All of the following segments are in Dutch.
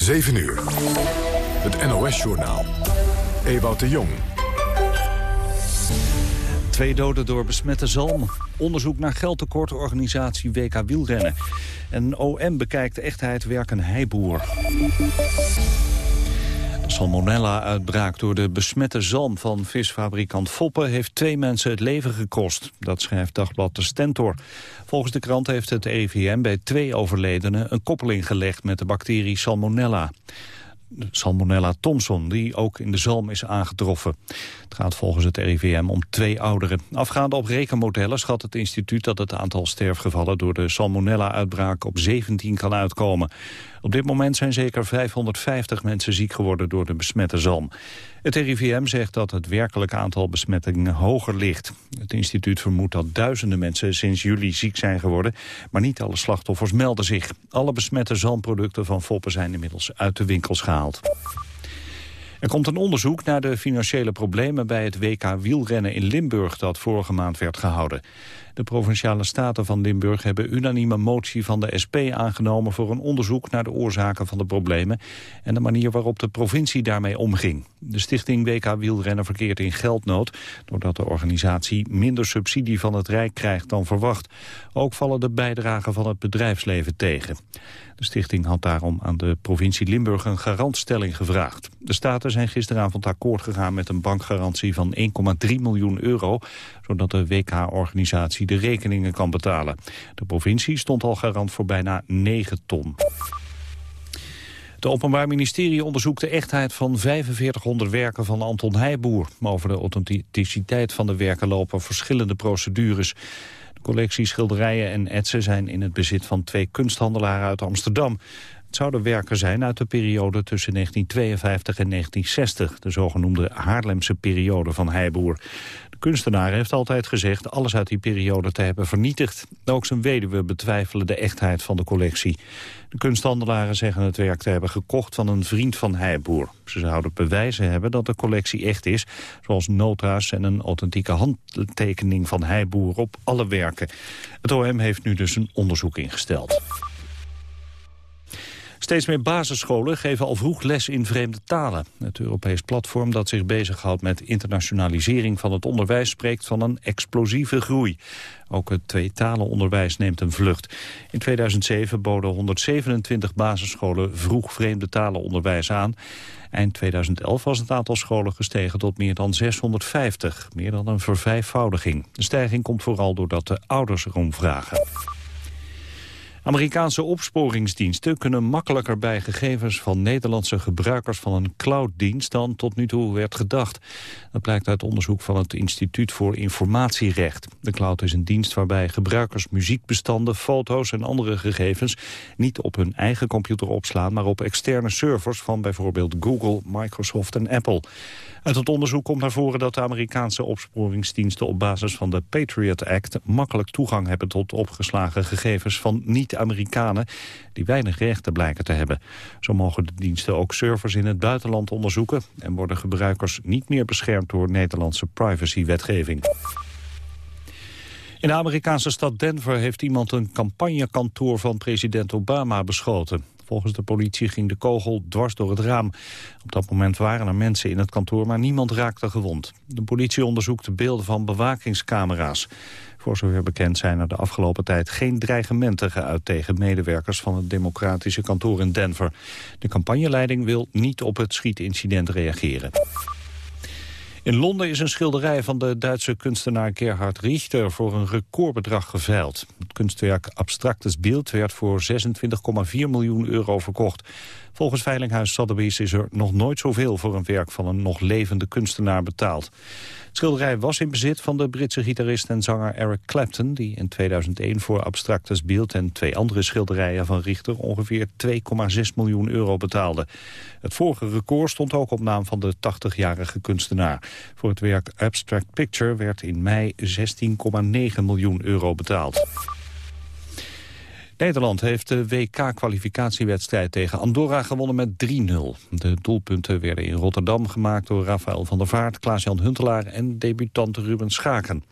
7 uur. Het NOS-journaal. Ewout de Jong. Twee doden door besmette zalm. Onderzoek naar geldtekort, organisatie WK Wielrennen. En OM bekijkt de echtheid werken heiboer. Salmonella-uitbraak door de besmette zalm van visfabrikant Foppe... heeft twee mensen het leven gekost. Dat schrijft Dagblad de Stentor. Volgens de krant heeft het EVM bij twee overledenen... een koppeling gelegd met de bacterie Salmonella. Salmonella Thomson, die ook in de zalm is aangetroffen. Het gaat volgens het RIVM om twee ouderen. Afgaande op rekenmodellen schat het instituut dat het aantal sterfgevallen door de Salmonella-uitbraak op 17 kan uitkomen. Op dit moment zijn zeker 550 mensen ziek geworden door de besmette zalm. Het RIVM zegt dat het werkelijke aantal besmettingen hoger ligt. Het instituut vermoedt dat duizenden mensen sinds juli ziek zijn geworden, maar niet alle slachtoffers melden zich. Alle besmette zalmproducten van Foppen zijn inmiddels uit de winkels gehaald. Er komt een onderzoek naar de financiële problemen bij het WK wielrennen in Limburg dat vorige maand werd gehouden. De Provinciale Staten van Limburg hebben unanieme motie van de SP aangenomen voor een onderzoek naar de oorzaken van de problemen en de manier waarop de provincie daarmee omging. De stichting WK Wielrennen verkeert in geldnood doordat de organisatie minder subsidie van het Rijk krijgt dan verwacht. Ook vallen de bijdragen van het bedrijfsleven tegen. De stichting had daarom aan de provincie Limburg een garantstelling gevraagd. De Staten zijn gisteravond akkoord gegaan met een bankgarantie van 1,3 miljoen euro, zodat de WK-organisatie de rekeningen kan betalen. De provincie stond al garant voor bijna 9 ton. Het Openbaar Ministerie onderzoekt de echtheid van 4500 werken van Anton Heijboer. Over de authenticiteit van de werken lopen verschillende procedures. De collectie schilderijen en etsen zijn in het bezit van twee kunsthandelaren uit Amsterdam. Het zouden werken zijn uit de periode tussen 1952 en 1960, de zogenoemde Haarlemse periode van Heijboer kunstenaar heeft altijd gezegd alles uit die periode te hebben vernietigd. Ook zijn weduwe betwijfelen de echtheid van de collectie. De kunsthandelaren zeggen het werk te hebben gekocht van een vriend van Heijboer. Ze zouden bewijzen hebben dat de collectie echt is, zoals nota's en een authentieke handtekening van Heijboer op alle werken. Het OM heeft nu dus een onderzoek ingesteld. Steeds meer basisscholen geven al vroeg les in vreemde talen. Het Europees platform dat zich bezighoudt met internationalisering van het onderwijs spreekt van een explosieve groei. Ook het tweetalenonderwijs neemt een vlucht. In 2007 boden 127 basisscholen vroeg vreemde talenonderwijs aan. Eind 2011 was het aantal scholen gestegen tot meer dan 650, meer dan een vervijfvoudiging. De stijging komt vooral doordat de ouders erom vragen. Amerikaanse opsporingsdiensten kunnen makkelijker bij gegevens van Nederlandse gebruikers van een clouddienst dan tot nu toe werd gedacht. Dat blijkt uit onderzoek van het Instituut voor Informatierecht. De cloud is een dienst waarbij gebruikers muziekbestanden, foto's en andere gegevens niet op hun eigen computer opslaan, maar op externe servers van bijvoorbeeld Google, Microsoft en Apple. Uit het onderzoek komt naar voren dat de Amerikaanse opsporingsdiensten op basis van de Patriot Act makkelijk toegang hebben tot opgeslagen gegevens van niet-Amerikanen die weinig rechten blijken te hebben. Zo mogen de diensten ook servers in het buitenland onderzoeken en worden gebruikers niet meer beschermd door Nederlandse privacywetgeving. In de Amerikaanse stad Denver heeft iemand een campagnekantoor van president Obama beschoten. Volgens de politie ging de kogel dwars door het raam. Op dat moment waren er mensen in het kantoor, maar niemand raakte gewond. De politie onderzoekt de beelden van bewakingscamera's. Voor zover bekend zijn er de afgelopen tijd geen dreigementen geuit tegen medewerkers van het democratische kantoor in Denver. De campagneleiding wil niet op het schietincident reageren. In Londen is een schilderij van de Duitse kunstenaar Gerhard Richter voor een recordbedrag geveild. Het kunstwerk Abstractes Beeld werd voor 26,4 miljoen euro verkocht. Volgens Veilinghuis Sotheby's is er nog nooit zoveel voor een werk van een nog levende kunstenaar betaald. Het schilderij was in bezit van de Britse gitarist en zanger Eric Clapton... die in 2001 voor Abstractus Beeld en twee andere schilderijen van Richter... ongeveer 2,6 miljoen euro betaalde. Het vorige record stond ook op naam van de 80-jarige kunstenaar. Voor het werk Abstract Picture werd in mei 16,9 miljoen euro betaald. Nederland heeft de WK-kwalificatiewedstrijd tegen Andorra gewonnen met 3-0. De doelpunten werden in Rotterdam gemaakt door Rafael van der Vaart, Klaas-Jan Huntelaar en debutant Ruben Schaken.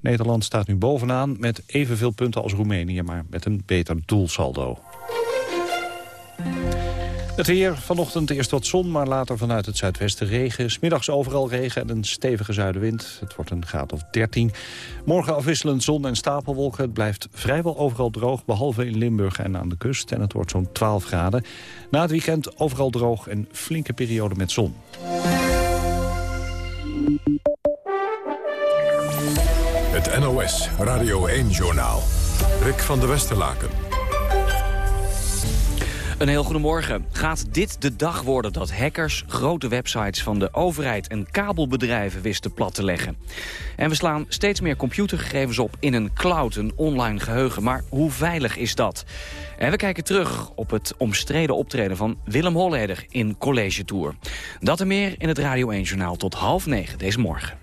Nederland staat nu bovenaan met evenveel punten als Roemenië, maar met een beter doelsaldo. Het weer, vanochtend eerst wat zon, maar later vanuit het zuidwesten regen. Smiddags overal regen en een stevige zuidenwind. Het wordt een graad of 13. Morgen afwisselend zon en stapelwolken. Het blijft vrijwel overal droog, behalve in Limburg en aan de kust. En het wordt zo'n 12 graden. Na het weekend overal droog en flinke periode met zon. Het NOS Radio 1-journaal. Rick van der Westerlaken. Een heel goedemorgen. Gaat dit de dag worden dat hackers grote websites van de overheid en kabelbedrijven wisten plat te leggen? En we slaan steeds meer computergegevens op in een cloud, een online geheugen. Maar hoe veilig is dat? En we kijken terug op het omstreden optreden van Willem Holleder in College Tour. Dat en meer in het Radio 1 Journaal tot half negen deze morgen.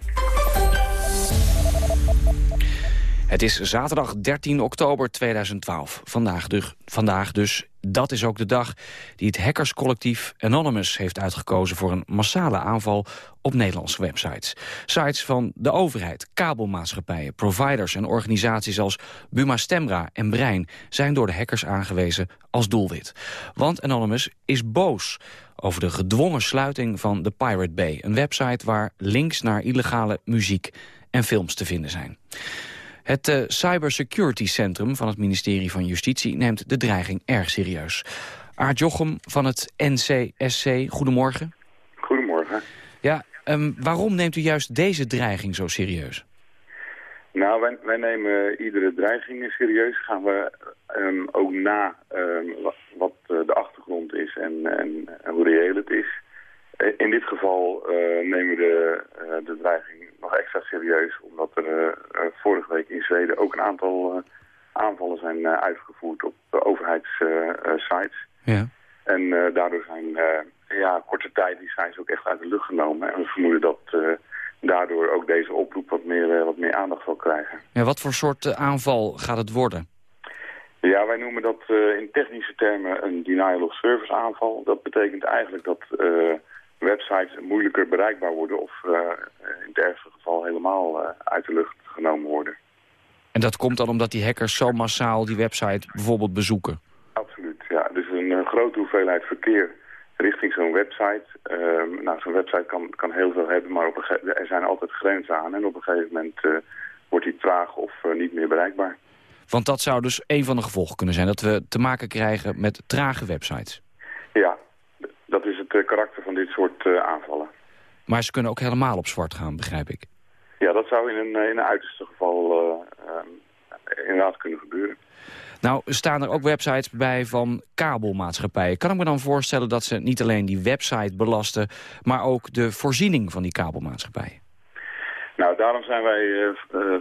Het is zaterdag 13 oktober 2012. Vandaag dus, vandaag dus, dat is ook de dag die het hackerscollectief Anonymous heeft uitgekozen... voor een massale aanval op Nederlandse websites. Sites van de overheid, kabelmaatschappijen, providers en organisaties als Buma Stemra en Brein... zijn door de hackers aangewezen als doelwit. Want Anonymous is boos over de gedwongen sluiting van de Pirate Bay... een website waar links naar illegale muziek en films te vinden zijn. Het uh, Cybersecurity Centrum van het ministerie van Justitie neemt de dreiging erg serieus. Aart Jochem van het NCSC, goedemorgen. Goedemorgen. Ja, um, waarom neemt u juist deze dreiging zo serieus? Nou, wij, wij nemen iedere dreiging serieus. Gaan we um, ook na um, wat de achtergrond is en, en, en, hoe reëel het is. In dit geval uh, nemen we de, uh, de dreiging nog extra serieus, omdat er uh, vorige week in Zweden ook een aantal uh, aanvallen zijn uitgevoerd op overheidssites. ja. En daardoor zijn ja, korte tijd die sites ook echt uit de lucht genomen. En we vermoeden dat daardoor ook deze oproep wat meer, wat meer aandacht zal krijgen. Ja, wat voor soort aanval gaat het worden? Ja, wij noemen dat in technische termen een denial of service aanval. Dat betekent eigenlijk dat websites moeilijker bereikbaar worden of uh, in het ergste geval helemaal uh, uit de lucht genomen worden. En dat komt dan omdat die hackers zo massaal die website bijvoorbeeld bezoeken? Absoluut, ja. Dus een, een grote hoeveelheid verkeer richting zo'n website. Uh, nou, zo'n website kan, kan heel veel hebben, maar op een er zijn altijd grenzen aan. En op een gegeven moment uh, wordt die traag of niet meer bereikbaar. Want dat zou dus een van de gevolgen kunnen zijn, dat we te maken krijgen met trage websites. Ja, het uh, karakter van dit soort uh, aanvallen. Maar ze kunnen ook helemaal op zwart gaan, begrijp ik. Ja, dat zou in een, in een uiterste geval uh, inderdaad kunnen gebeuren. Nou, staan er ook websites bij van kabelmaatschappijen. Kan ik me dan voorstellen dat ze niet alleen die website belasten... maar ook de voorziening van die kabelmaatschappijen? Nou, daarom zijn wij uh,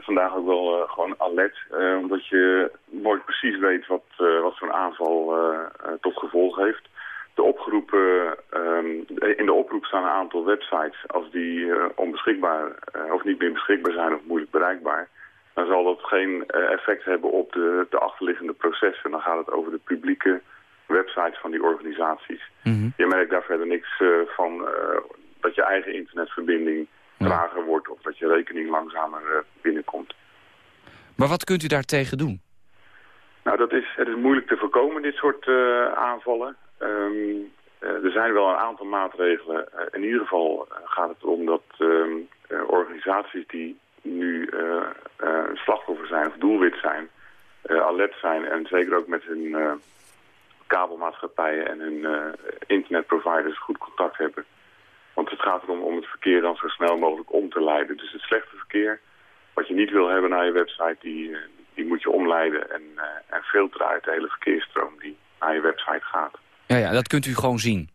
vandaag ook wel uh, gewoon alert. omdat je nooit precies weet wat, wat zo'n aanval tot gevolg heeft de opgeroepen, um, in de oproep staan een aantal websites. Als die uh, onbeschikbaar uh, of niet meer beschikbaar zijn of moeilijk bereikbaar, dan zal dat geen uh, effect hebben op de, de achterliggende processen. Dan gaat het over de publieke websites van die organisaties. Mm -hmm. Je merkt daar verder niks van dat je eigen internetverbinding ja. trager wordt of dat je rekening langzamer binnenkomt. Maar wat kunt u daartegen doen? Nou, dat is, het is moeilijk te voorkomen, dit soort aanvallen. Um, uh, er zijn wel een aantal maatregelen. Uh, in ieder geval gaat het erom dat uh, organisaties die nu slachtoffer zijn of doelwit zijn, alert zijn en zeker ook met hun kabelmaatschappijen en hun internetproviders goed contact hebben. Want het gaat erom om het verkeer dan zo snel mogelijk om te leiden. Dus het slechte verkeer, wat je niet wil hebben naar je website, die, die moet je omleiden en, en filteren uit de hele verkeersstroom die naar je website gaat. Ja, ja, dat kunt u gewoon zien.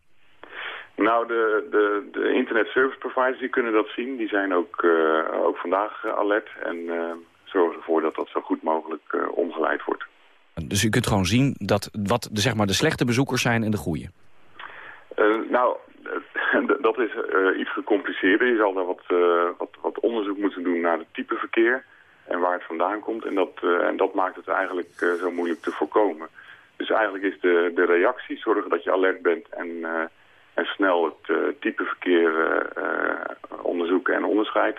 Nou, de, de, de internet service providers die kunnen dat zien. Die zijn ook, uh, ook vandaag alert en uh, zorgen ervoor dat dat zo goed mogelijk uh, omgeleid wordt. Dus u kunt gewoon zien dat wat de, zeg maar, de slechte bezoekers zijn en de goede? nou, dat is iets gecompliceerder. Je zal daar wat, wat, wat onderzoek moeten doen naar het type verkeer en waar het vandaan komt. En dat, en dat maakt het eigenlijk zo moeilijk te voorkomen. Dus eigenlijk is de, de reactie zorgen dat je alert bent en, uh, en snel het uh, type verkeer uh, onderzoeken en onderscheid.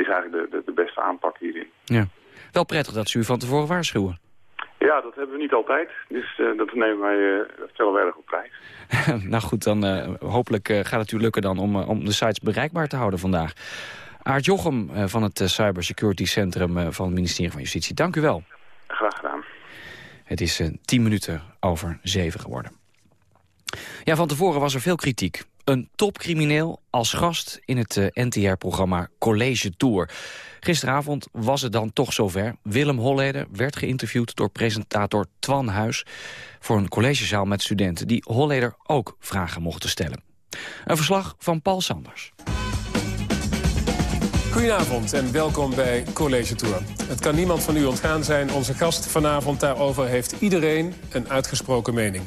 is eigenlijk de, de, de, beste aanpak hierin. Ja. Wel prettig dat ze u van tevoren waarschuwen. Ja, dat hebben we niet altijd. Dus dat nemen wij, dat stellen we erg op prijs. nou goed, dan uh, hopelijk uh, gaat het u lukken dan om, om de sites bereikbaar te houden vandaag. Aart Jochem van het Cybersecurity Centrum van het ministerie van Justitie. Dank u wel. Het is tien minuten over zeven geworden. Ja, van tevoren was er veel kritiek. Een topcrimineel als gast in het uh, NTR-programma College Tour. Gisteravond was het dan toch zover. Willem Holleder werd geïnterviewd door presentator Twan Huis... voor een collegezaal met studenten die Holleder ook vragen mochten stellen. Een verslag van Paul Sanders. Goedenavond en welkom bij College Tour. Het kan niemand van u ontgaan zijn. Onze gast vanavond daarover heeft iedereen een uitgesproken mening.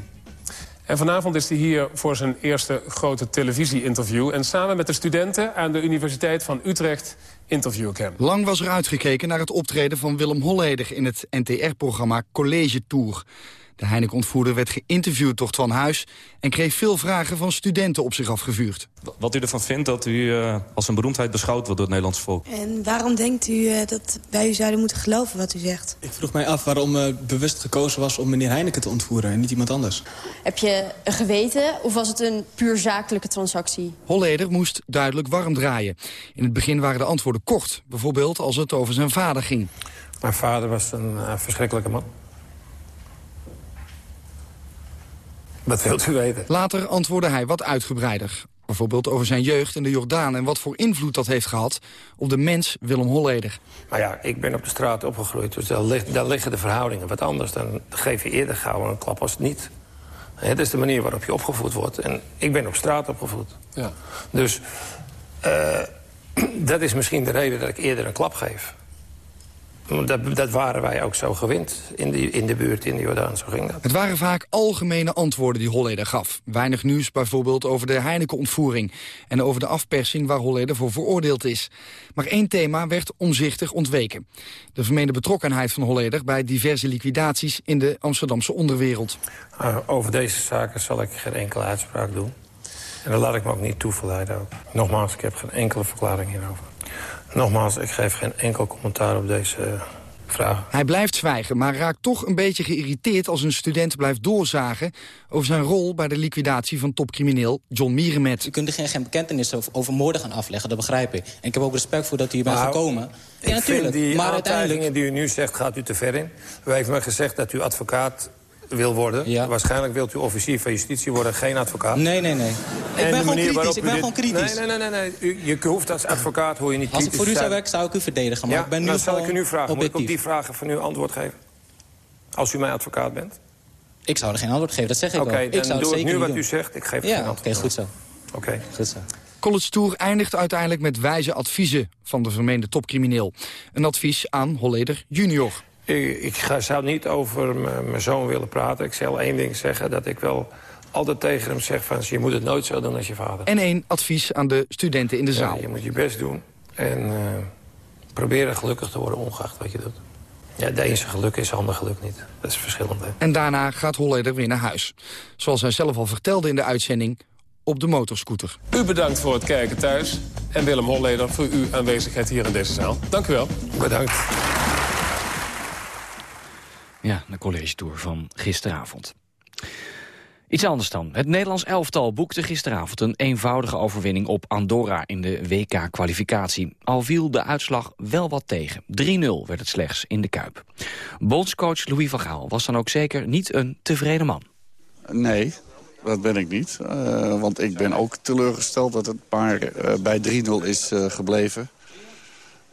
En vanavond is hij hier voor zijn eerste grote televisie-interview. En samen met de studenten aan de Universiteit van Utrecht interview ik hem. Lang was er uitgekeken naar het optreden van Willem Holleder... in het NTR-programma College Tour. De Heineken-ontvoerder werd geïnterviewd door Twan Huis... en kreeg veel vragen van studenten op zich afgevuurd. Wat u ervan vindt dat u uh, als een beroemdheid beschouwd wordt door het Nederlands volk. En waarom denkt u uh, dat wij u zouden moeten geloven wat u zegt? Ik vroeg mij af waarom uh, bewust gekozen was om meneer Heineken te ontvoeren... en niet iemand anders. Heb je een geweten of was het een puur zakelijke transactie? Holleder moest duidelijk warm draaien. In het begin waren de antwoorden kort. Bijvoorbeeld als het over zijn vader ging. Mijn vader was een verschrikkelijke man. Wat wilt u weten? Later antwoordde hij wat uitgebreider. Bijvoorbeeld over zijn jeugd in de Jordaan... en wat voor invloed dat heeft gehad op de mens Willem Holleder. Maar ja, ik ben op de straat opgegroeid, dus daar, daar liggen de verhoudingen wat anders. Dan geef je eerder gauw een klap als het niet. Het is de manier waarop je opgevoed wordt. En ik ben op straat opgevoed. Ja. Dus uh, dat is misschien de reden dat ik eerder een klap geef. Dat, dat, waren wij ook zo gewend in de, in de buurt in de Jordaan. Zo ging dat. Het waren vaak algemene antwoorden die Holleder gaf. Weinig nieuws bijvoorbeeld over de Heineken-ontvoering... en over de afpersing waar Holleder voor veroordeeld is. Maar één thema werd omzichtig ontweken. De vermeende betrokkenheid van Holleder... bij diverse liquidaties in de Amsterdamse onderwereld. Uh, over deze zaken zal ik geen enkele uitspraak doen. En daar laat ik me ook niet toe verleiden. Ook. Nogmaals, ik heb geen enkele verklaring hierover. Nogmaals, ik geef geen enkel commentaar op deze uh, vraag. Hij blijft zwijgen, maar raakt toch een beetje geïrriteerd... als een student blijft doorzagen over zijn rol... bij de liquidatie van topcrimineel John Mierenmet. U kunt er geen, geen bekentenis over, over, moorden gaan afleggen, dat begrijp ik. En ik heb ook respect voor dat u hier bent nou, gekomen. Ja, natuurlijk. die maar uiteindelijk... die u nu zegt, gaat u te ver in. U heeft me gezegd dat u advocaat wil worden. Ja. Waarschijnlijk wilt u officier van justitie worden, geen advocaat. Nee, nee, nee. Ik ben gewoon kritisch. Ik ben gewoon kritisch. Nee, nee, nee. nee. U, je hoeft als advocaat, hoor je niet Als ik voor u zou werken, zou ik u verdedigen. Maar ja, ik ben nu dan zal ik u nu vragen. Objectief. Moet ik op die vragen van u antwoord geven? Als u mijn advocaat bent? Ik zou er geen antwoord geven, dat zeg ik Oké, okay, dan ik zou doe ik nu wat doen. u zegt. Ik geef ja, geen antwoord. Oké, goed zo. Oké. Okay. Goed zo. College Tour eindigt uiteindelijk met wijze adviezen van de vermeende topcrimineel. Een advies aan Holleder junior. Ik, zou niet over mijn zoon willen praten. Ik zal één ding zeggen, dat ik wel altijd tegen hem zeg... van je moet het nooit zo doen als je vader. En één advies aan de studenten in de zaal. Ja, je moet je best doen en uh, proberen gelukkig te worden ongeacht wat je doet. Ja, de ene geluk is, ander geluk niet. Dat is verschillend. Hè? En daarna gaat Holleder weer naar huis. Zoals hij zelf al vertelde in de uitzending op de motorscooter. U bedankt voor het kijken thuis. En Willem Holleder voor uw aanwezigheid hier in deze zaal. Dank u wel. Bedankt. Ja, de college tour van gisteravond. Iets anders dan. Het Nederlands elftal boekte gisteravond een eenvoudige overwinning op Andorra in de WK-kwalificatie. Al viel de uitslag wel wat tegen. 3-0 werd het slechts in de Kuip. Bondscoach Louis van Gaal was dan ook zeker niet een tevreden man. Nee, dat ben ik niet. Uh, want ik ben ook teleurgesteld dat het maar uh, bij 3-0 is uh, gebleven.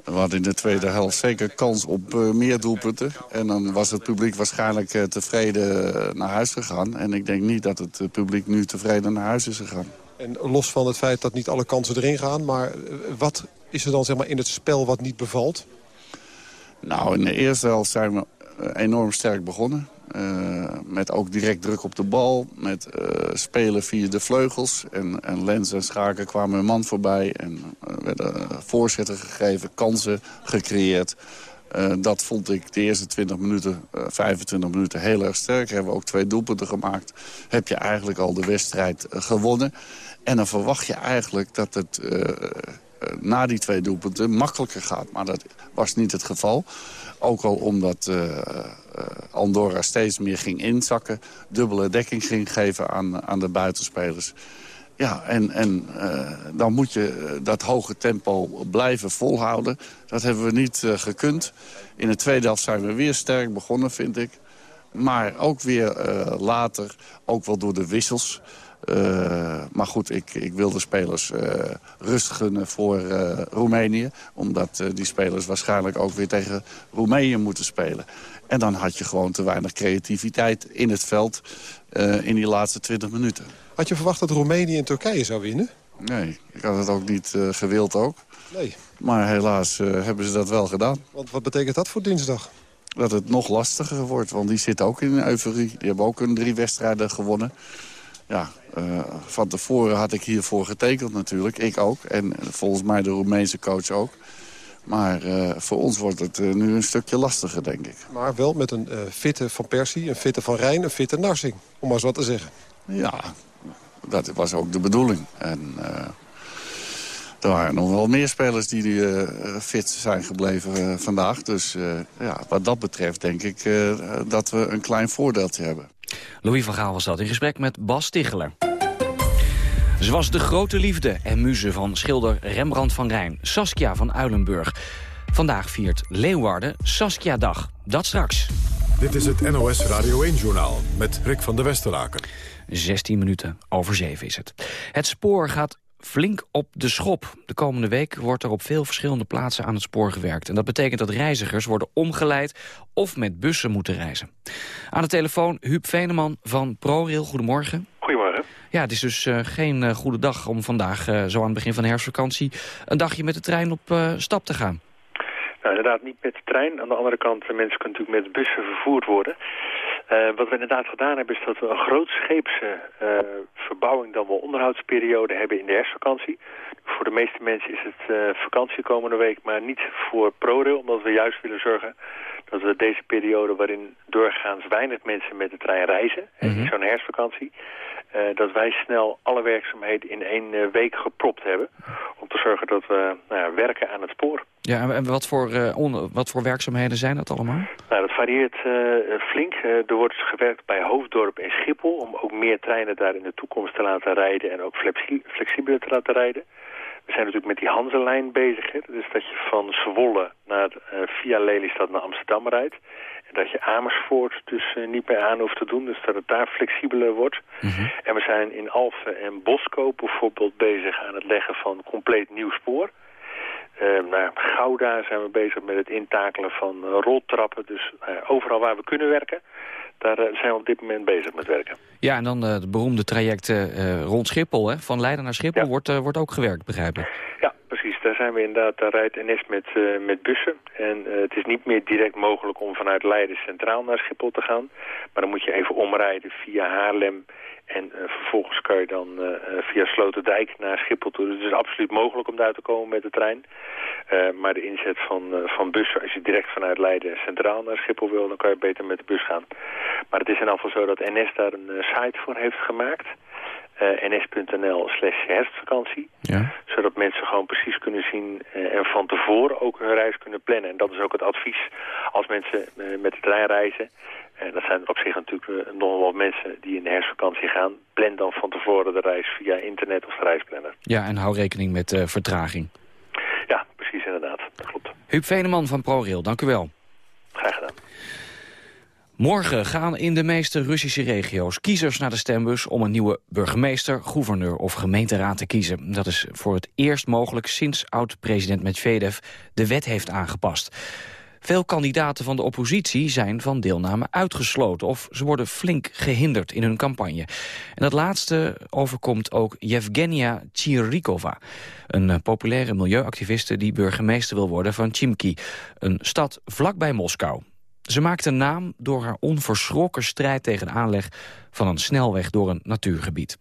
We hadden in de tweede helft zeker kans op uh, meer doelpunten. En dan was het publiek waarschijnlijk uh, tevreden naar huis gegaan. En ik denk niet dat het publiek nu tevreden naar huis is gegaan. En los van het feit dat niet alle kansen erin gaan... maar wat is er dan zeg maar, in het spel wat niet bevalt? Nou, in de eerste helft zijn we enorm sterk begonnen. Uh, met ook direct druk op de bal. Met uh, spelen via de vleugels. En, en Lens en Schaken kwamen een man voorbij. En uh, werden voorzetten gegeven, kansen gecreëerd. dat vond ik de eerste 20 minuten, 25 minuten heel erg sterk. Hebben we ook twee doelpunten gemaakt. Heb je eigenlijk al de wedstrijd gewonnen. En dan verwacht je eigenlijk dat het na die twee doelpunten makkelijker gaat. Maar dat was niet het geval. Ook al omdat Andorra steeds meer ging inzakken. Dubbele dekking ging geven aan, aan de buitenspelers. Ja, en, en uh, dan moet je dat hoge tempo blijven volhouden. Dat hebben we niet gekund. In de tweede helft zijn we weer sterk begonnen, vind ik. Maar ook weer later, ook wel door de wissels. Maar goed, ik, ik wil de spelers rust gunnen voor Roemenië. Omdat die spelers waarschijnlijk ook weer tegen Roemenië moeten spelen. En dan had je gewoon te weinig creativiteit in het veld in die laatste 20 minuten. Had je verwacht dat Roemenië en Turkije zou winnen? Nee, ik had het ook niet uh, gewild ook. Nee. Maar helaas uh, hebben ze dat wel gedaan. Want wat betekent dat voor dinsdag? Dat het nog lastiger wordt, want die zitten ook in een euforie. Die hebben ook een drie wedstrijden gewonnen. Ja, uh, van tevoren had ik hiervoor getekend natuurlijk. Ik ook. En volgens mij de Roemeense coach ook. Maar uh, voor ons wordt het uh, nu een stukje lastiger, denk ik. Maar wel met een fitte Van Persie, een fitte Van Rijn, een fitte Narsing. Om maar eens wat te zeggen. Ja, dat was ook de bedoeling. En er waren nog wel meer spelers die uh, fit zijn gebleven vandaag. Dus ja, wat dat betreft denk ik dat we een klein voordeeltje hebben. Louis van Gaal was dat in gesprek met Bas Ticheler. Ze was de grote liefde en muze van schilder Rembrandt van Rijn, Saskia van Uilenburg. Vandaag viert Leeuwarden Saskia-dag. Dat straks. Dit is het NOS Radio 1-journaal met Rick van der Westeraken. 16 minuten over 7 is het. Het spoor gaat flink op de schop. De komende week wordt er op veel verschillende plaatsen aan het spoor gewerkt. En dat betekent dat reizigers worden omgeleid of met bussen moeten reizen. Aan de telefoon Huub Veneman van ProRail. Goedemorgen. Goedemorgen. Ja, het is dus uh, geen uh, goede dag om vandaag, uh, zo aan het begin van de herfstvakantie... een dagje met de trein op stap te gaan. Nou, inderdaad niet met de trein. Aan de andere kant, mensen kunnen natuurlijk met bussen vervoerd worden. Uh, wat we inderdaad gedaan hebben is dat we een grootscheepse uh, verbouwing dan wel onderhoudsperiode hebben in de herfstvakantie. Voor de meeste mensen is het uh, vakantie komende week, maar niet voor ProRail. Omdat we juist willen zorgen dat we deze periode waarin doorgaans weinig mensen met de trein reizen, mm -hmm. in zo'n herfstvakantie, dat wij snel alle werkzaamheden in één uh, week gepropt hebben. Om te zorgen dat we nou ja, werken aan het spoor. Ja, en wat voor, uh, on, wat voor werkzaamheden zijn dat allemaal? Nou, dat varieert flink. er wordt gewerkt bij Hoofddorp en Schiphol om ook meer treinen daar in de toekomst te laten rijden en ook flexi flexibeler te laten rijden. We zijn natuurlijk met die Hanselijn bezig. Hè? Dus dat je van Zwolle naar, uh, via Lelystad naar Amsterdam rijdt. En dat je Amersfoort dus uh, niet meer aan hoeft te doen. Dus dat het daar flexibeler wordt. Mm -hmm. En we zijn in Alphen en Boskoop bijvoorbeeld bezig aan het leggen van compleet nieuw spoor. Uh, nou, Gouda zijn we bezig met het intakelen van uh, roltrappen. Dus uh, overal waar we kunnen werken, daar zijn we op dit moment bezig met werken. Ja, en dan het beroemde traject rond Schiphol, hè? van Leiden naar Schiphol, ja. wordt, wordt ook gewerkt, begrijp ik. Ja, precies. Daar zijn we inderdaad, daar rijdt NS met, met bussen. En het is niet meer direct mogelijk om vanuit Leiden centraal naar Schiphol te gaan. Maar dan moet je even omrijden via Haarlem en uh, vervolgens kan je dan uh, via Sloterdijk naar Schiphol toe. Dus het is absoluut mogelijk om daar te komen met de trein. Maar de inzet van, van bussen, als je direct vanuit Leiden centraal naar Schiphol wil... dan kan je beter met de bus gaan. Maar het is in afval zo dat NS daar een site voor heeft gemaakt... ns.nl slash herfstvakantie. Ja. Zodat mensen gewoon precies kunnen zien en van tevoren ook hun reis kunnen plannen. En dat is ook het advies als mensen met de trein reizen. En dat zijn op zich natuurlijk nog wel mensen die in de herfstvakantie gaan. Plan dan van tevoren de reis via internet of de reisplanner. Ja, en hou rekening met uh, vertraging. Ja, precies inderdaad. Dat klopt. Huub Veneman van ProRail, dank u wel. Graag gedaan. Morgen gaan in de meeste Russische regio's kiezers naar de stembus... om een nieuwe burgemeester, gouverneur of gemeenteraad te kiezen. Dat is voor het eerst mogelijk sinds oud-president Medvedev de wet heeft aangepast. Veel kandidaten van de oppositie zijn van deelname uitgesloten... of ze worden flink gehinderd in hun campagne. En dat laatste overkomt ook Yevgenia Chirikova... een populaire milieuactiviste die burgemeester wil worden van Chimki... een stad vlakbij Moskou. Ze maakte naam door haar onverschrokken strijd tegen de aanleg... van een snelweg door een natuurgebied.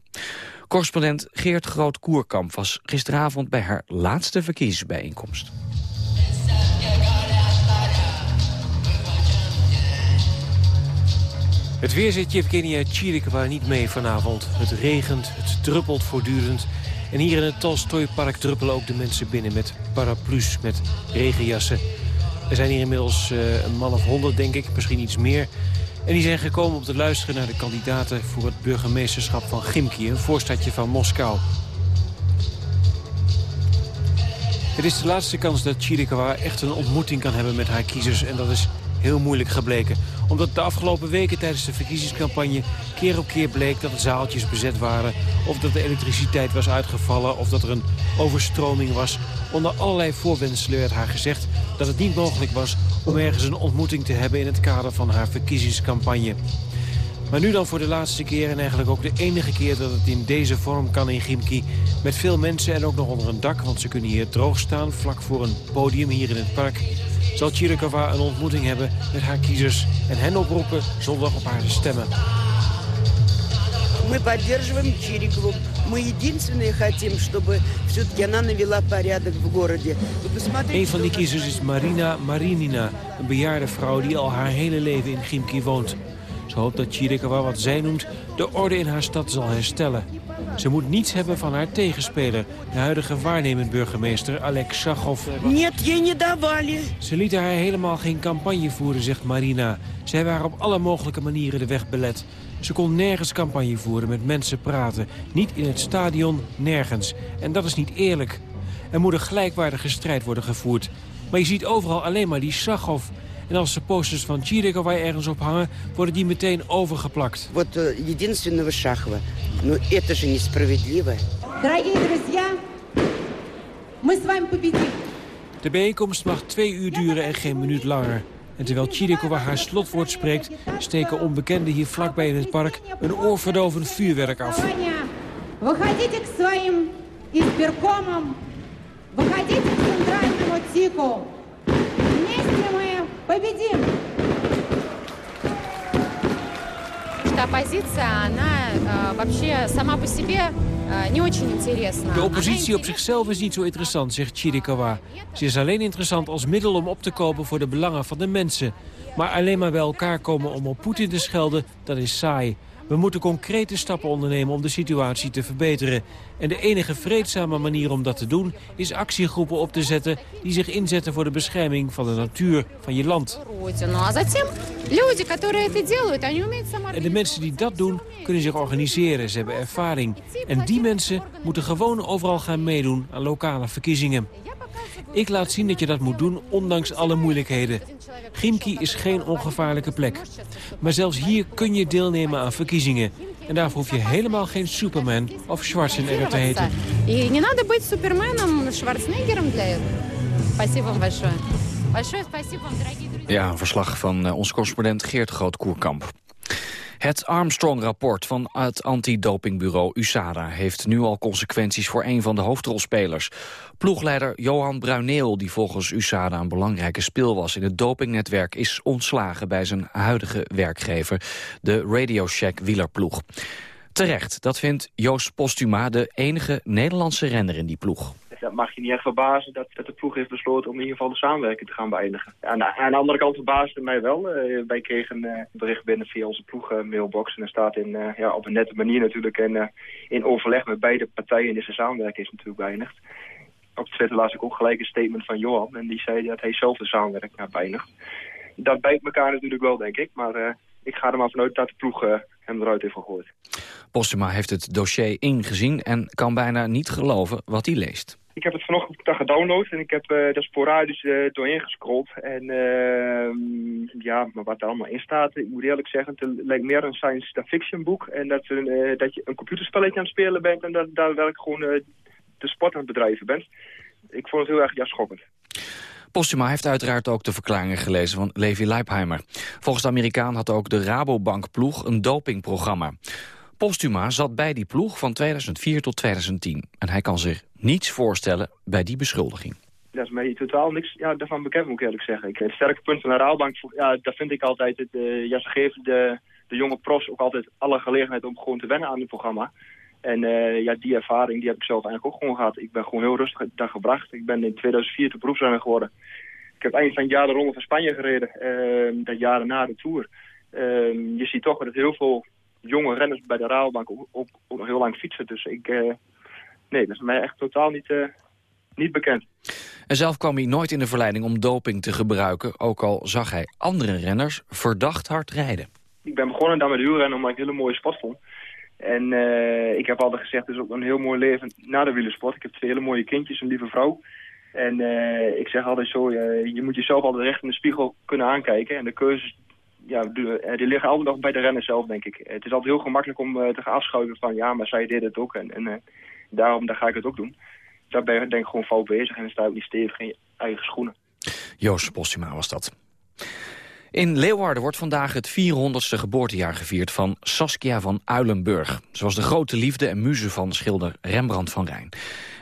Correspondent Geert Groot-Koerkamp was gisteravond... bij haar laatste verkiezingsbijeenkomst. Het weer zit Yevgenia Chirikova niet mee vanavond. Het regent, het druppelt voortdurend. En hier in het Tolstoypark druppelen ook de mensen binnen met paraplu's, met regenjassen. Er zijn hier inmiddels uh, een man of honderd, denk ik, misschien iets meer. En die zijn gekomen om te luisteren naar de kandidaten voor het burgemeesterschap van Gimki, een voorstadje van Moskou. Het is de laatste kans dat Chirikova echt een ontmoeting kan hebben met haar kiezers. En dat is heel moeilijk gebleken. Omdat de afgelopen weken tijdens de verkiezingscampagne keer op keer bleek dat de zaaltjes bezet waren. Of dat de elektriciteit was uitgevallen of dat er een overstroming was. Onder allerlei voorwenselen werd haar gezegd dat het niet mogelijk was om ergens een ontmoeting te hebben in het kader van haar verkiezingscampagne. Maar nu dan voor de laatste keer en eigenlijk ook de enige keer dat het in deze vorm kan in Gimki. Met veel mensen en ook nog onder een dak, want ze kunnen hier droog staan vlak voor een podium hier in het park zal Chirikova een ontmoeting hebben met haar kiezers... en hen oproepen zondag op haar te stemmen. Мы поддерживаем Чирикову. Мы единственные хотим, чтобы все-таки она навела порядок в городе. Een van die kiezers is Marina Marinina, een bejaarde vrouw die al haar hele leven in Gimki woont. Ze hoopt dat Chirikova wat zij noemt de orde in haar stad zal herstellen. Ze moet niets hebben van haar tegenspeler, de huidige waarnemend burgemeester Alex Shachov. Ze lieten haar helemaal geen campagne voeren, zegt Marina. Zij haar op alle mogelijke manieren de weg belet. Ze kon nergens campagne voeren, met mensen praten. Niet in het stadion, nergens. En dat is niet eerlijk. Er moet een gelijkwaardige strijd worden gevoerd. Maar je ziet overal alleen maar die Shachov. En als de posters van Chirikova ergens ophangen, worden die meteen overgeplakt. Вот единственного Шахова. Ну это же несправедливо. Дорогие друзья, мы с вами победим. De bijeenkomst mag twee uur duren en geen minuut langer. En terwijl Chirikova haar slotwoord spreekt... steken onbekenden hier vlakbij in het park een oorverdovend vuurwerk af. Выходите к своим избиркомам, выходите к центральному ТИКу. Вместе мы победим! Что оппозиция, она э, вообще сама по себе э, не очень интересна. De oppositie op zichzelf is niet zo interessant, zegt Chirikawa. Ze is alleen interessant als middel om op te kopen voor de belangen van de mensen. Maar alleen maar bij elkaar komen om op Poetin te schelden, dat is saai. We moeten concrete stappen ondernemen om de situatie te verbeteren. En de enige vreedzame manier om dat te doen is actiegroepen op te zetten... die zich inzetten voor de bescherming van de natuur van je land. En de mensen die dat doen, kunnen zich organiseren. Ze hebben ervaring. En die mensen moeten gewoon overal gaan meedoen aan lokale verkiezingen. Ik laat zien dat je dat moet doen, ondanks alle moeilijkheden. Gimki is geen ongevaarlijke plek. Maar zelfs hier kun je deelnemen aan verkiezingen. En daarvoor hoef je helemaal geen Superman of Schwarzenegger te heten. И не надо быть Суперменом, Шварценеггером для этого. Спасибо вам большое. Большое спасибо вам, дорогие друзья. Ja, een verslag van uh, onze correspondent Geert Groot-Koerkamp. Het Armstrong-rapport van het antidopingbureau USADA... heeft nu al consequenties voor een van de hoofdrolspelers. Ploegleider Johan Bruineel, die volgens USADA een belangrijke speel was... in het dopingnetwerk, is ontslagen bij zijn huidige werkgever... de Radio Shack wielerploeg. Terecht, dat vindt Joost Postuma de enige Nederlandse renner in die ploeg dat mag je niet echt verbazen dat, dat de ploeg heeft besloten om in ieder geval de samenwerking te gaan beëindigen. Aan de, aan de andere kant verbaasde mij wel. Uh, wij kregen een uh, bericht binnen via onze ploeg mailbox en er staat in, ja, op een nette manier natuurlijk en in overleg met beide partijen is de samenwerking is natuurlijk beëindigd. Op Twitter las ik ook gelijk een statement van Johan en die zei dat hij zelf de samenwerking had. Dat bijt elkaar natuurlijk wel, denk ik, maar ik ga er maar vanuit dat de ploeg hem eruit heeft gegooid. Postuma heeft het dossier ingezien en kan bijna niet geloven wat hij leest. Ik heb het vanochtend gedownload en ik heb uh, daar sporadisch uh, doorheen gescrolld. En uh, ja, maar wat er allemaal in staat, ik moet eerlijk zeggen, het lijkt meer een science fiction boek. En dat, uh, dat je een computerspelletje aan het spelen bent en dat daar werkelijk gewoon de sport aan het bedrijven bent. Ik vond het heel erg ja, schokkend. Postuma heeft uiteraard ook de verklaringen gelezen van Levi Leipheimer. Volgens de Amerikaan had ook de Rabobank-ploeg een dopingprogramma. Postuma zat bij die ploeg van 2004 tot 2010. En hij kan zich niets voorstellen bij die beschuldiging. Dat is mij totaal niks ja, daarvan bekend, moet ik eerlijk zeggen. Ik, het sterke punt van de Rabobank, ja, dat vind ik altijd... Het, uh, ja, ze geven de, de jonge profs ook altijd alle gelegenheid om gewoon te wennen aan het programma. En uh, ja, die ervaring die heb ik zelf eigenlijk ook gewoon gehad. Ik ben gewoon heel rustig daar gebracht. Ik ben in 2004 de beroepsrenner geworden. Ik heb eind van het jaar de Ronde van Spanje gereden. Uh, dat jaar na de Tour. Ehm, je ziet toch dat heel veel jonge renners bij de Rabobank ook, ook, ook nog heel lang fietsen. Dus ik, eh, nee, dat is mij echt totaal niet, eh, niet bekend. En zelf kwam hij nooit in de verleiding om doping te gebruiken... ook al zag hij andere renners verdacht hard rijden. Ik ben begonnen daar met wielrennen omdat ik een hele mooie sport vond. En eh, ik heb altijd gezegd, het is ook een heel mooi leven na de wielersport. Ik heb twee hele mooie kindjes, een lieve vrouw. En ik zeg altijd zo, je moet jezelf altijd recht in de spiegel kunnen aankijken. En de keuzes, ja, die, die liggen altijd nog bij de renner zelf, denk ik. Het is altijd heel gemakkelijk om te gaan afschuiven van, ja, maar zij deed het ook. En, en daarom daar ga ik het ook doen. Daar ben ik denk ik gewoon fout bezig en sta ik niet stevig in eigen schoenen. Joost Postuma was dat. In Leeuwarden wordt vandaag het 400ste geboortejaar gevierd van Saskia van Uilenburg. Was de grote liefde en muze van schilder Rembrandt van Rijn.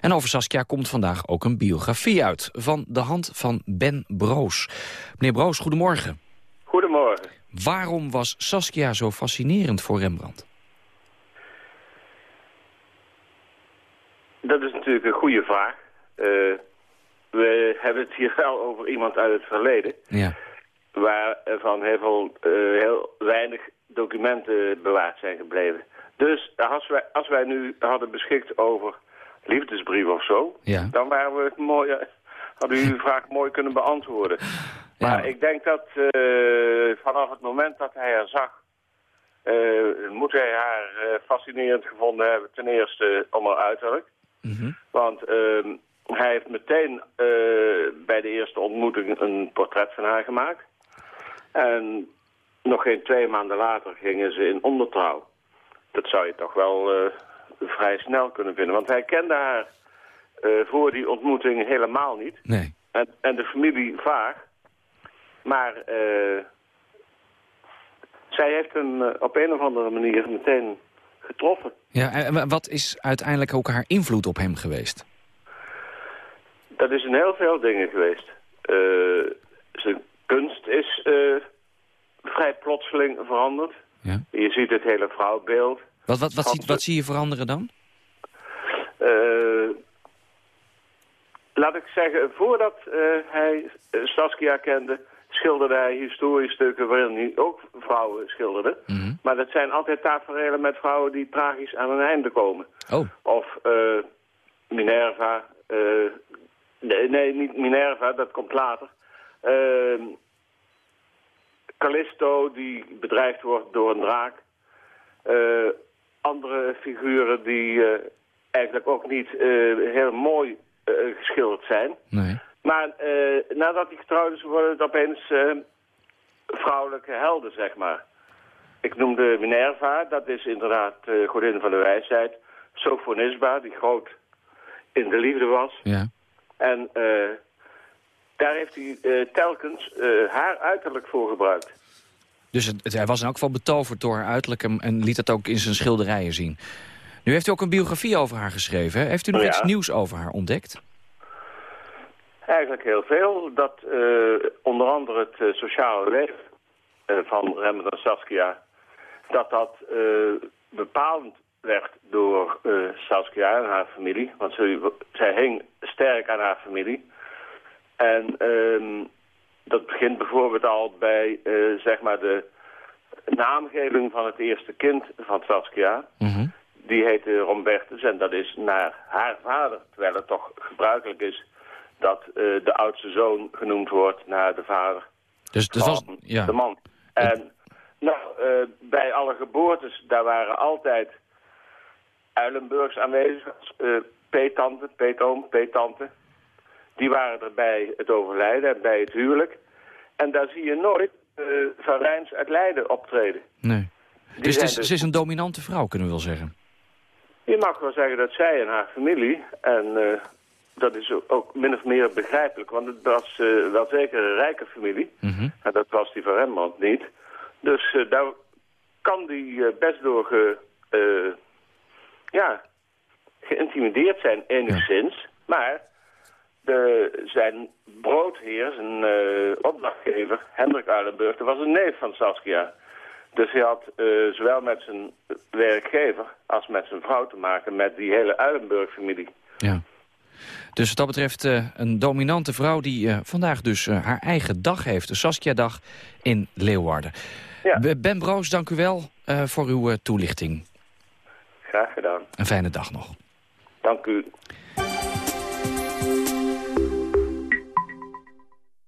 En over Saskia komt vandaag ook een biografie uit van de hand van Ben Broos. Meneer Broos, goedemorgen. Goedemorgen. Waarom was Saskia zo fascinerend voor Rembrandt? Dat is natuurlijk een goede vraag. Uh, we hebben het hier wel over iemand uit het verleden. Ja waarvan heel, veel, uh, heel weinig documenten bewaard zijn gebleven. Dus als wij, als wij nu hadden beschikt over liefdesbrieven of zo... Ja. dan waren we het mooi, eh, hadden u uw vraag mooi kunnen beantwoorden. Ja. Maar ik denk dat uh, vanaf het moment dat hij haar zag... moet hij haar fascinerend gevonden hebben. Ten eerste om haar uiterlijk. Mm -hmm. Want ehm, hij heeft meteen bij de eerste ontmoeting een portret van haar gemaakt. En nog geen twee maanden later gingen ze in ondertrouw. Dat zou je toch wel vrij snel kunnen vinden. Want hij kende haar voor die ontmoeting helemaal niet. Nee. En, en de familie vaag. Maar uh, zij heeft hem op een of andere manier meteen getroffen. Ja, en wat is uiteindelijk ook haar invloed op hem geweest? Dat is in heel veel dingen geweest. zijn kunst is uh, vrij plotseling veranderd. Ja. Je ziet het hele vrouwbeeld. Wat, wat, wat, ziet, wat zie je veranderen dan? Uh, laat ik zeggen, voordat uh, hij Saskia kende... schilderde hij historische stukken waarin hij ook vrouwen schilderde. Mm -hmm. Maar dat zijn altijd tafereelen met vrouwen die tragisch aan een einde komen. Oh. Of Minerva... nee, nee, niet Minerva, dat komt later... Uh, Callisto, die bedreigd wordt door een draak. Andere figuren die eigenlijk ook niet heel mooi geschilderd zijn. Nee. Maar nadat die getrouwd is, worden het opeens vrouwelijke helden, zeg maar. Ik noemde Minerva, dat is inderdaad godin van de wijsheid. Sophonisba, die groot in de liefde was. Ja. En daar heeft hij uh, telkens uh, haar uiterlijk voor gebruikt. Dus het, het, hij was in elk geval betoverd door haar uiterlijk en, en, liet dat ook in zijn schilderijen zien. Nu heeft u ook een biografie over haar geschreven. Hè? Heeft u nog ja. iets nieuws over haar ontdekt? Eigenlijk heel veel. Dat uh, onder andere het sociale leven van Rembrandt en Saskia... dat dat bepalend werd door Saskia en haar familie. Want ze, zij hing sterk aan haar familie... En um, dat begint bijvoorbeeld al bij uh, zeg maar de naamgeving van het eerste kind van Saskia. Mm -hmm. Die heette Rombertus en dat is naar haar vader. Terwijl het toch gebruikelijk is dat uh, de oudste zoon genoemd wordt naar de vader dus, dus van was, ja. de man. En nou, uh, bij alle geboortes, daar waren altijd Uilenburgs aanwezig. peetante, peetoom, peetante. Die waren er bij het overlijden, bij het huwelijk. En daar zie je nooit uh, Van Rijns uit Leiden optreden. Nee. Dus, het is, dus... ze is een dominante vrouw, kunnen we wel zeggen. Je mag wel zeggen dat zij en haar familie... en uh, dat is ook min of meer begrijpelijk... want het was uh, wel zeker een rijke familie. Mm -hmm. En dat was die van Rembrandt niet. Dus daar kan die best door ge, ja, geïntimideerd zijn enigszins. Ja. Maar de, zijn broodheer, zijn opdrachtgever, Hendrik Uilenburg, dat was een neef van Saskia. Dus hij had uh, zowel met zijn werkgever als met zijn vrouw te maken met die hele Uilenburg-familie. Ja. Dus wat dat betreft uh, een dominante vrouw die vandaag dus haar eigen dag heeft, de Saskia-dag in Leeuwarden. Ja. Ben Broos, dank u wel voor uw toelichting. Graag gedaan. Een fijne dag nog. Dank u.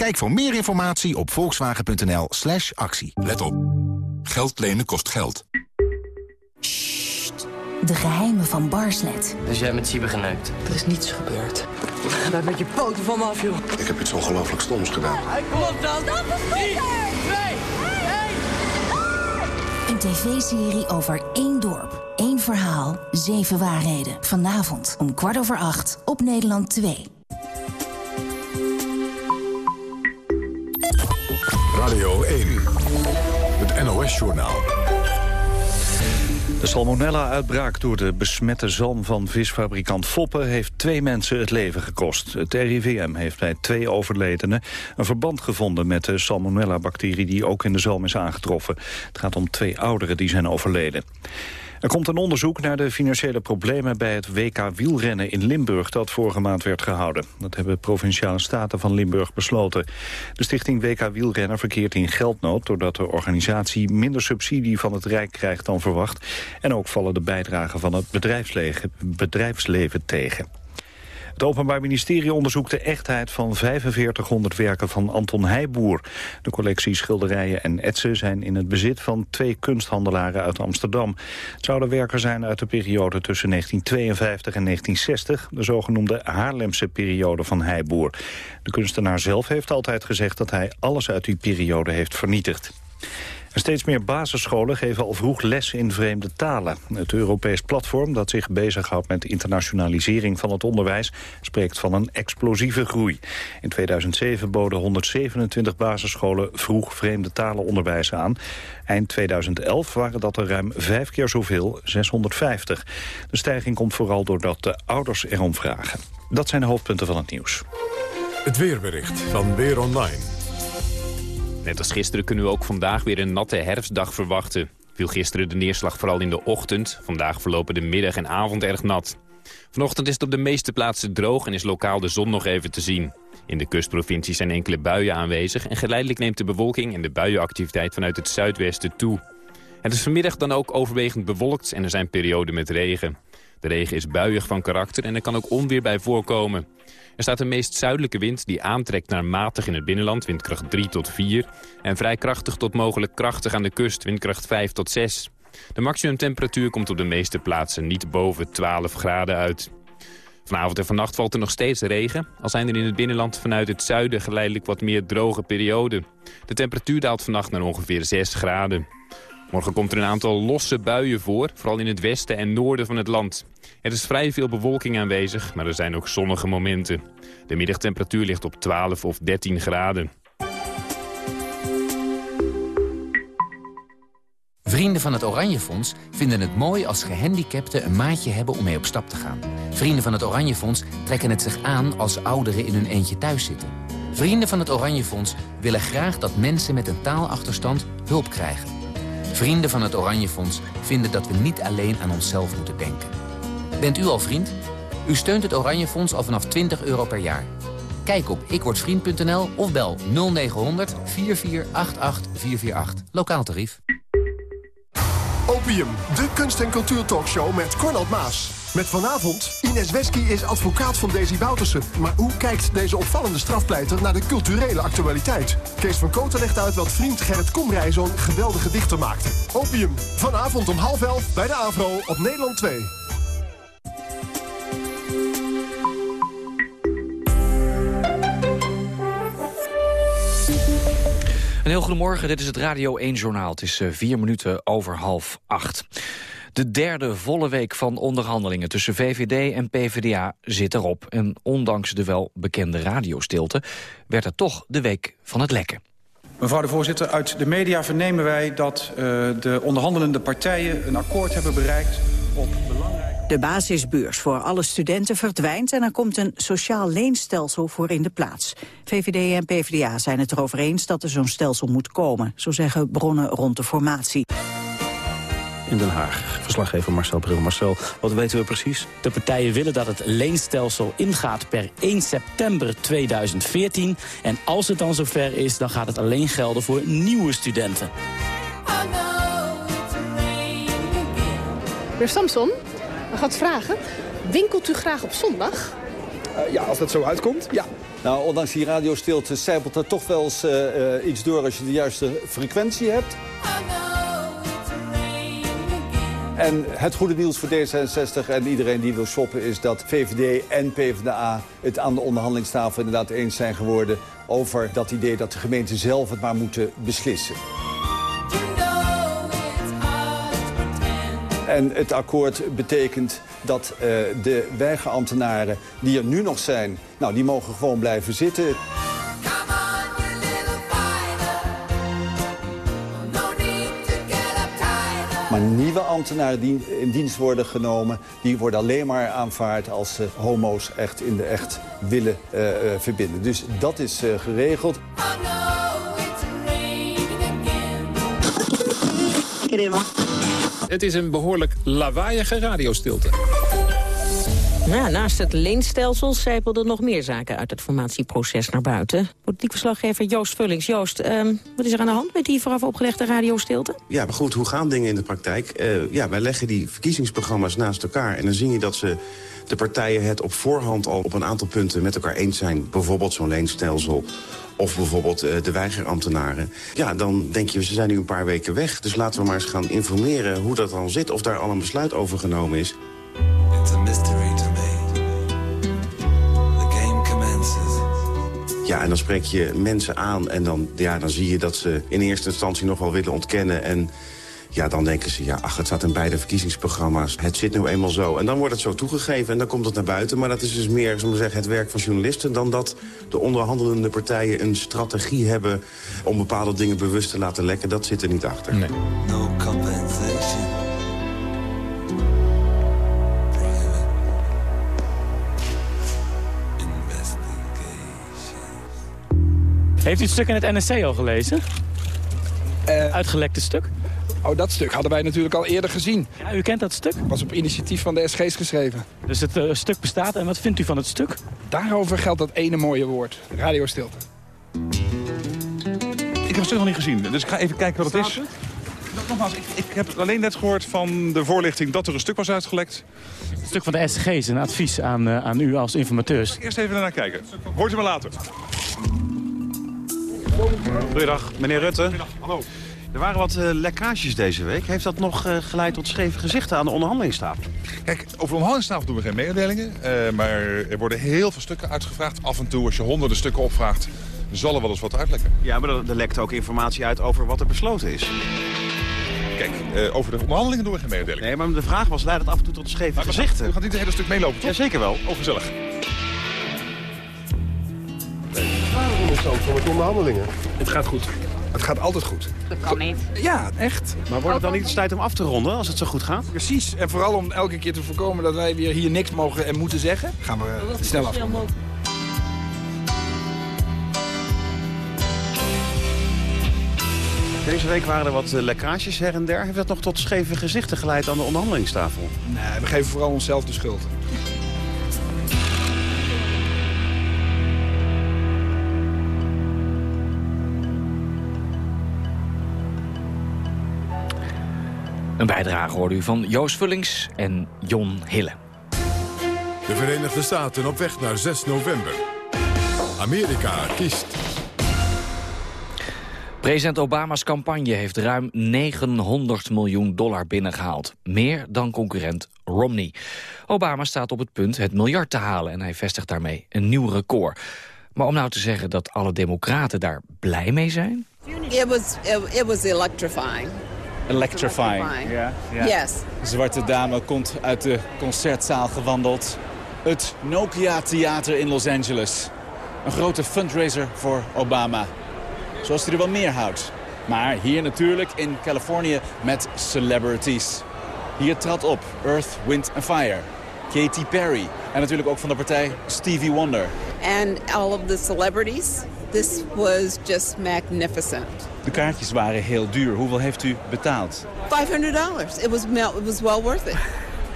Kijk voor meer informatie op volkswagen.nl slash actie. Let op. Geld lenen kost geld. Sst. De geheimen van Barslet. Dus jij met Siebe geneukt? Er is niets gebeurd. Daar met je poten van me af, joh. Ik heb iets ongelooflijk stoms gedaan. Hij komt dan. Stop de scooter! 3, 2, 1. Een tv-serie over één dorp, één verhaal, zeven waarheden. Vanavond om kwart over acht op Nederland 2. Radio 1, het NOS-journaal. De salmonella-uitbraak door de besmette zalm van visfabrikant Foppen... heeft twee mensen het leven gekost. Het RIVM heeft bij twee overledenen een verband gevonden... met de salmonella-bacterie die ook in de zalm is aangetroffen. Het gaat om twee ouderen die zijn overleden. Er komt een onderzoek naar de financiële problemen bij het WK wielrennen in Limburg dat vorige maand werd gehouden. Dat hebben provinciale staten van Limburg besloten. De stichting WK wielrennen verkeert in geldnood doordat de organisatie minder subsidie van het Rijk krijgt dan verwacht. En ook vallen de bijdragen van het bedrijfsleven, bedrijfsleven tegen. Het Openbaar Ministerie onderzoekt de echtheid van 4500 werken van Anton Heijboer. De collectie schilderijen en etsen zijn in het bezit van twee kunsthandelaren uit Amsterdam. Het zouden werken zijn uit de periode tussen 1952 en 1960, de zogenoemde Haarlemse periode van Heijboer. De kunstenaar zelf heeft altijd gezegd dat hij alles uit die periode heeft vernietigd. Steeds meer basisscholen geven al vroeg les in vreemde talen. Het Europees platform dat zich bezighoudt met internationalisering van het onderwijs... spreekt van een explosieve groei. In 2007 boden 127 basisscholen vroeg vreemde talenonderwijs aan. Eind 2011 waren dat er ruim vijf keer zoveel, 650. De stijging komt vooral doordat de ouders erom vragen. Dat zijn de hoofdpunten van het nieuws. Het weerbericht van Weer Online. Net als gisteren kunnen we ook vandaag weer een natte herfstdag verwachten. Viel gisteren de neerslag vooral in de ochtend. Vandaag verlopen de middag en avond erg nat. Vanochtend is het op de meeste plaatsen droog en is lokaal de zon nog even te zien. In de kustprovincies zijn enkele buien aanwezig... en geleidelijk neemt de bewolking en de buienactiviteit vanuit het zuidwesten toe. Het is vanmiddag dan ook overwegend bewolkt en er zijn perioden met regen. De regen is buiig van karakter en er kan ook onweer bij voorkomen. Er staat een meest zuidelijke wind die aantrekt naar matig in het binnenland, windkracht 3 tot 4. En vrij krachtig tot mogelijk krachtig aan de kust, windkracht 5 tot 6. De maximumtemperatuur komt op de meeste plaatsen niet boven 12 graden uit. Vanavond en vannacht valt er nog steeds regen. Al zijn er in het binnenland vanuit het zuiden geleidelijk wat meer droge perioden. De temperatuur daalt vannacht naar ongeveer 6 graden. Morgen komt er een aantal losse buien voor, vooral in het westen en noorden van het land. Er is vrij veel bewolking aanwezig, maar er zijn ook zonnige momenten. De middagtemperatuur ligt op 12 of 13 graden. Vrienden van het Oranje Fonds vinden het mooi als gehandicapten een maatje hebben om mee op stap te gaan. Vrienden van het Oranje Fonds trekken het zich aan als ouderen in hun eentje thuis zitten. Vrienden van het Oranje Fonds willen graag dat mensen met een taalachterstand hulp krijgen. Vrienden van het Oranje Fonds vinden dat we niet alleen aan onszelf moeten denken. Bent u al vriend? U steunt het Oranje Fonds al vanaf 20 euro per jaar. Kijk op ikwordvriend.nl of bel 0900 4488 448. Lokaal tarief. Opium, de kunst- en cultuurtalkshow met Cornald Maas. Met vanavond, Ines Wesky is advocaat van Daisy Boutersen. Maar hoe kijkt deze opvallende strafpleiter naar de culturele actualiteit? Kees van Koten legt uit wat vriend Gerrit Komrij zo'n geweldige dichter maakte. Opium, vanavond om half elf bij de AVRO op Nederland 2. Een heel goedemorgen, dit is het Radio 1 Journaal. Het is eh, vier minuten over half acht. De derde volle week van onderhandelingen tussen VVD en PvdA zit erop. En ondanks de wel bekende radiostilte werd het toch de week van het lekken. Mevrouw de voorzitter, uit de media vernemen wij dat uh, de onderhandelende partijen een akkoord hebben bereikt op belangrijke... De basisbeurs voor alle studenten verdwijnt en er komt een sociaal leenstelsel voor in de plaats. VVD en PvdA zijn het erover eens dat er zo'n stelsel moet komen, zo zeggen bronnen rond de formatie in Den Haag. Verslaggever Marcel Bril. Marcel, wat weten we precies? De partijen willen dat het leenstelsel ingaat per 1 september 2014. En als het dan zover is, dan gaat het alleen gelden voor nieuwe studenten. Meneer Samson, we gaan het vragen. Winkelt u graag op zondag? Uh, ja, als dat zo uitkomt, ja. Nou, ondanks die radiostilte zijpelt er toch wel eens uh, uh, iets door als je de juiste frequentie hebt. En het goede nieuws voor D66 en iedereen die wil shoppen... is dat VVD en PvdA het aan de onderhandelingstafel inderdaad eens zijn geworden... over dat idee dat de gemeenten zelf het maar moeten beslissen. En het akkoord betekent dat uh, de weigerambtenaren die er nu nog zijn... nou, die mogen gewoon blijven zitten. Maar nieuwe ambtenaren die in dienst worden genomen... die worden alleen maar aanvaard als ze homo's echt in de echt willen uh, uh, verbinden. Dus dat is uh, geregeld. Het is een behoorlijk lawaaiige radiostilte. Nou, naast het leenstelsel zijpelden nog meer zaken uit het formatieproces naar buiten. Politiek verslaggever Joost Vullings. Joost, um, wat is er aan de hand met die vooraf opgelegde radiostilte? Ja, maar goed, hoe gaan dingen in de praktijk? Uh, ja, wij leggen die verkiezingsprogramma's naast elkaar en dan zie je dat ze de partijen het op voorhand al op een aantal punten met elkaar eens zijn. Bijvoorbeeld zo'n leenstelsel of bijvoorbeeld uh, de weigerambtenaren. Ja, dan denk je, ze zijn nu een paar weken weg. Dus laten we maar eens gaan informeren hoe dat dan zit... of daar al een besluit over genomen is. It's a mystery Ja, en dan spreek je mensen aan en dan, ja, dan zie je dat ze in eerste instantie nog wel willen ontkennen... en ja, dan denken ze, ja, ach, het staat in beide verkiezingsprogramma's. Het zit nu eenmaal zo. En dan wordt het zo toegegeven en dan komt het naar buiten. Maar dat is dus meer, zullen we zeggen, het werk van journalisten... dan dat de onderhandelende partijen een strategie hebben... om bepaalde dingen bewust te laten lekken. Dat zit er niet achter. Nee. No compensation. Heeft u het stuk in het NSC al gelezen? Uh, Uitgelekte stuk? Oh, dat stuk hadden wij natuurlijk al eerder gezien. Ja, u kent dat stuk? was op initiatief van de SG's geschreven. Dus het uh, stuk bestaat en wat vindt u van het stuk? Daarover geldt dat ene mooie woord. Radiostilte. Ik heb het stuk nog niet gezien, dus ik ga even kijken wat het is. Nogmaals, ik, ik, heb alleen net gehoord van de voorlichting dat er een stuk was uitgelekt. Een stuk van de SG's, een advies aan, uh, aan u als informateurs. Eerst even naar kijken. Hoort u me later. Goedendag, meneer Rutte. Goedendag, hallo. Er waren wat uh, lekkages deze week. Heeft dat nog uh, geleid tot scheve gezichten aan de onderhandelingstafel? Kijk, over de onderhandelingstafel doen we geen mededelingen. Uh, maar er worden heel veel stukken uitgevraagd. Af en toe, als je honderden stukken opvraagt, zal er wel eens wat uitlekken. Ja, maar er, er lekt ook informatie uit over wat er besloten is. Kijk, over de onderhandelingen doen we geen mededelingen. Nee, maar de vraag was, leidt het af en toe tot scheve maar gezichten? U gaat niet het hele stuk meelopen, toch? Ja, zeker wel. Oh, gezellig. Zo voor met onderhandelingen? Het gaat goed. Het gaat altijd goed. Dat kan niet. Ja, echt. Maar wordt het dan niet eens tijd om af te ronden als het zo goed gaat? Precies. En vooral om elke keer te voorkomen dat wij weer hier niks mogen en moeten zeggen... gaan we snel af. Deze week waren er wat uh, lekkages her en der. Heeft dat nog tot scheve gezichten geleid aan de onderhandelingstafel? Nee, we geven vooral onszelf de schuld. Een bijdrage hoorde u van Joost Vullings en Jon Hille. De Verenigde Staten op weg naar 6 november. Amerika kiest. President Obama's campagne heeft ruim 900 miljoen dollar binnengehaald. Meer dan concurrent Romney. Obama staat op het punt het miljard te halen en hij vestigt daarmee een nieuw record. Maar om nou te zeggen dat alle democraten daar blij mee zijn? It was, it, it was electrifying. Electrifying. Ja, ja. Yes. Zwarte dame komt uit de concertzaal gewandeld. Het Nokia Theater in Los Angeles. Een grote fundraiser voor Obama. zoals hij er wel meer houdt. Maar hier natuurlijk in Californië met celebrities. Hier trad op Earth, Wind and Fire, Katy Perry. En natuurlijk ook van de partij Stevie Wonder. And all of the celebrities. This was just magnificent. De kaartjes waren heel duur. Hoeveel heeft u betaald? $500. It was, it was well worth it.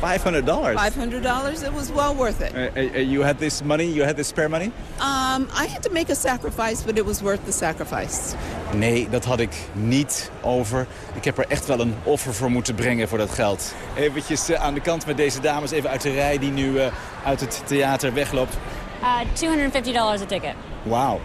$500? $500, it was well worth it. Uh, uh, you had this money? You had this spare money? Um, I had to make a sacrifice, but it was worth the sacrifice. Nee, dat had ik niet over. Ik heb er echt wel een offer voor moeten brengen voor dat geld. Eventjes uh, aan de kant met deze dames, even uit de rij die nu uh, uit het theater wegloopt. Uh, $250 a ticket. Wauw.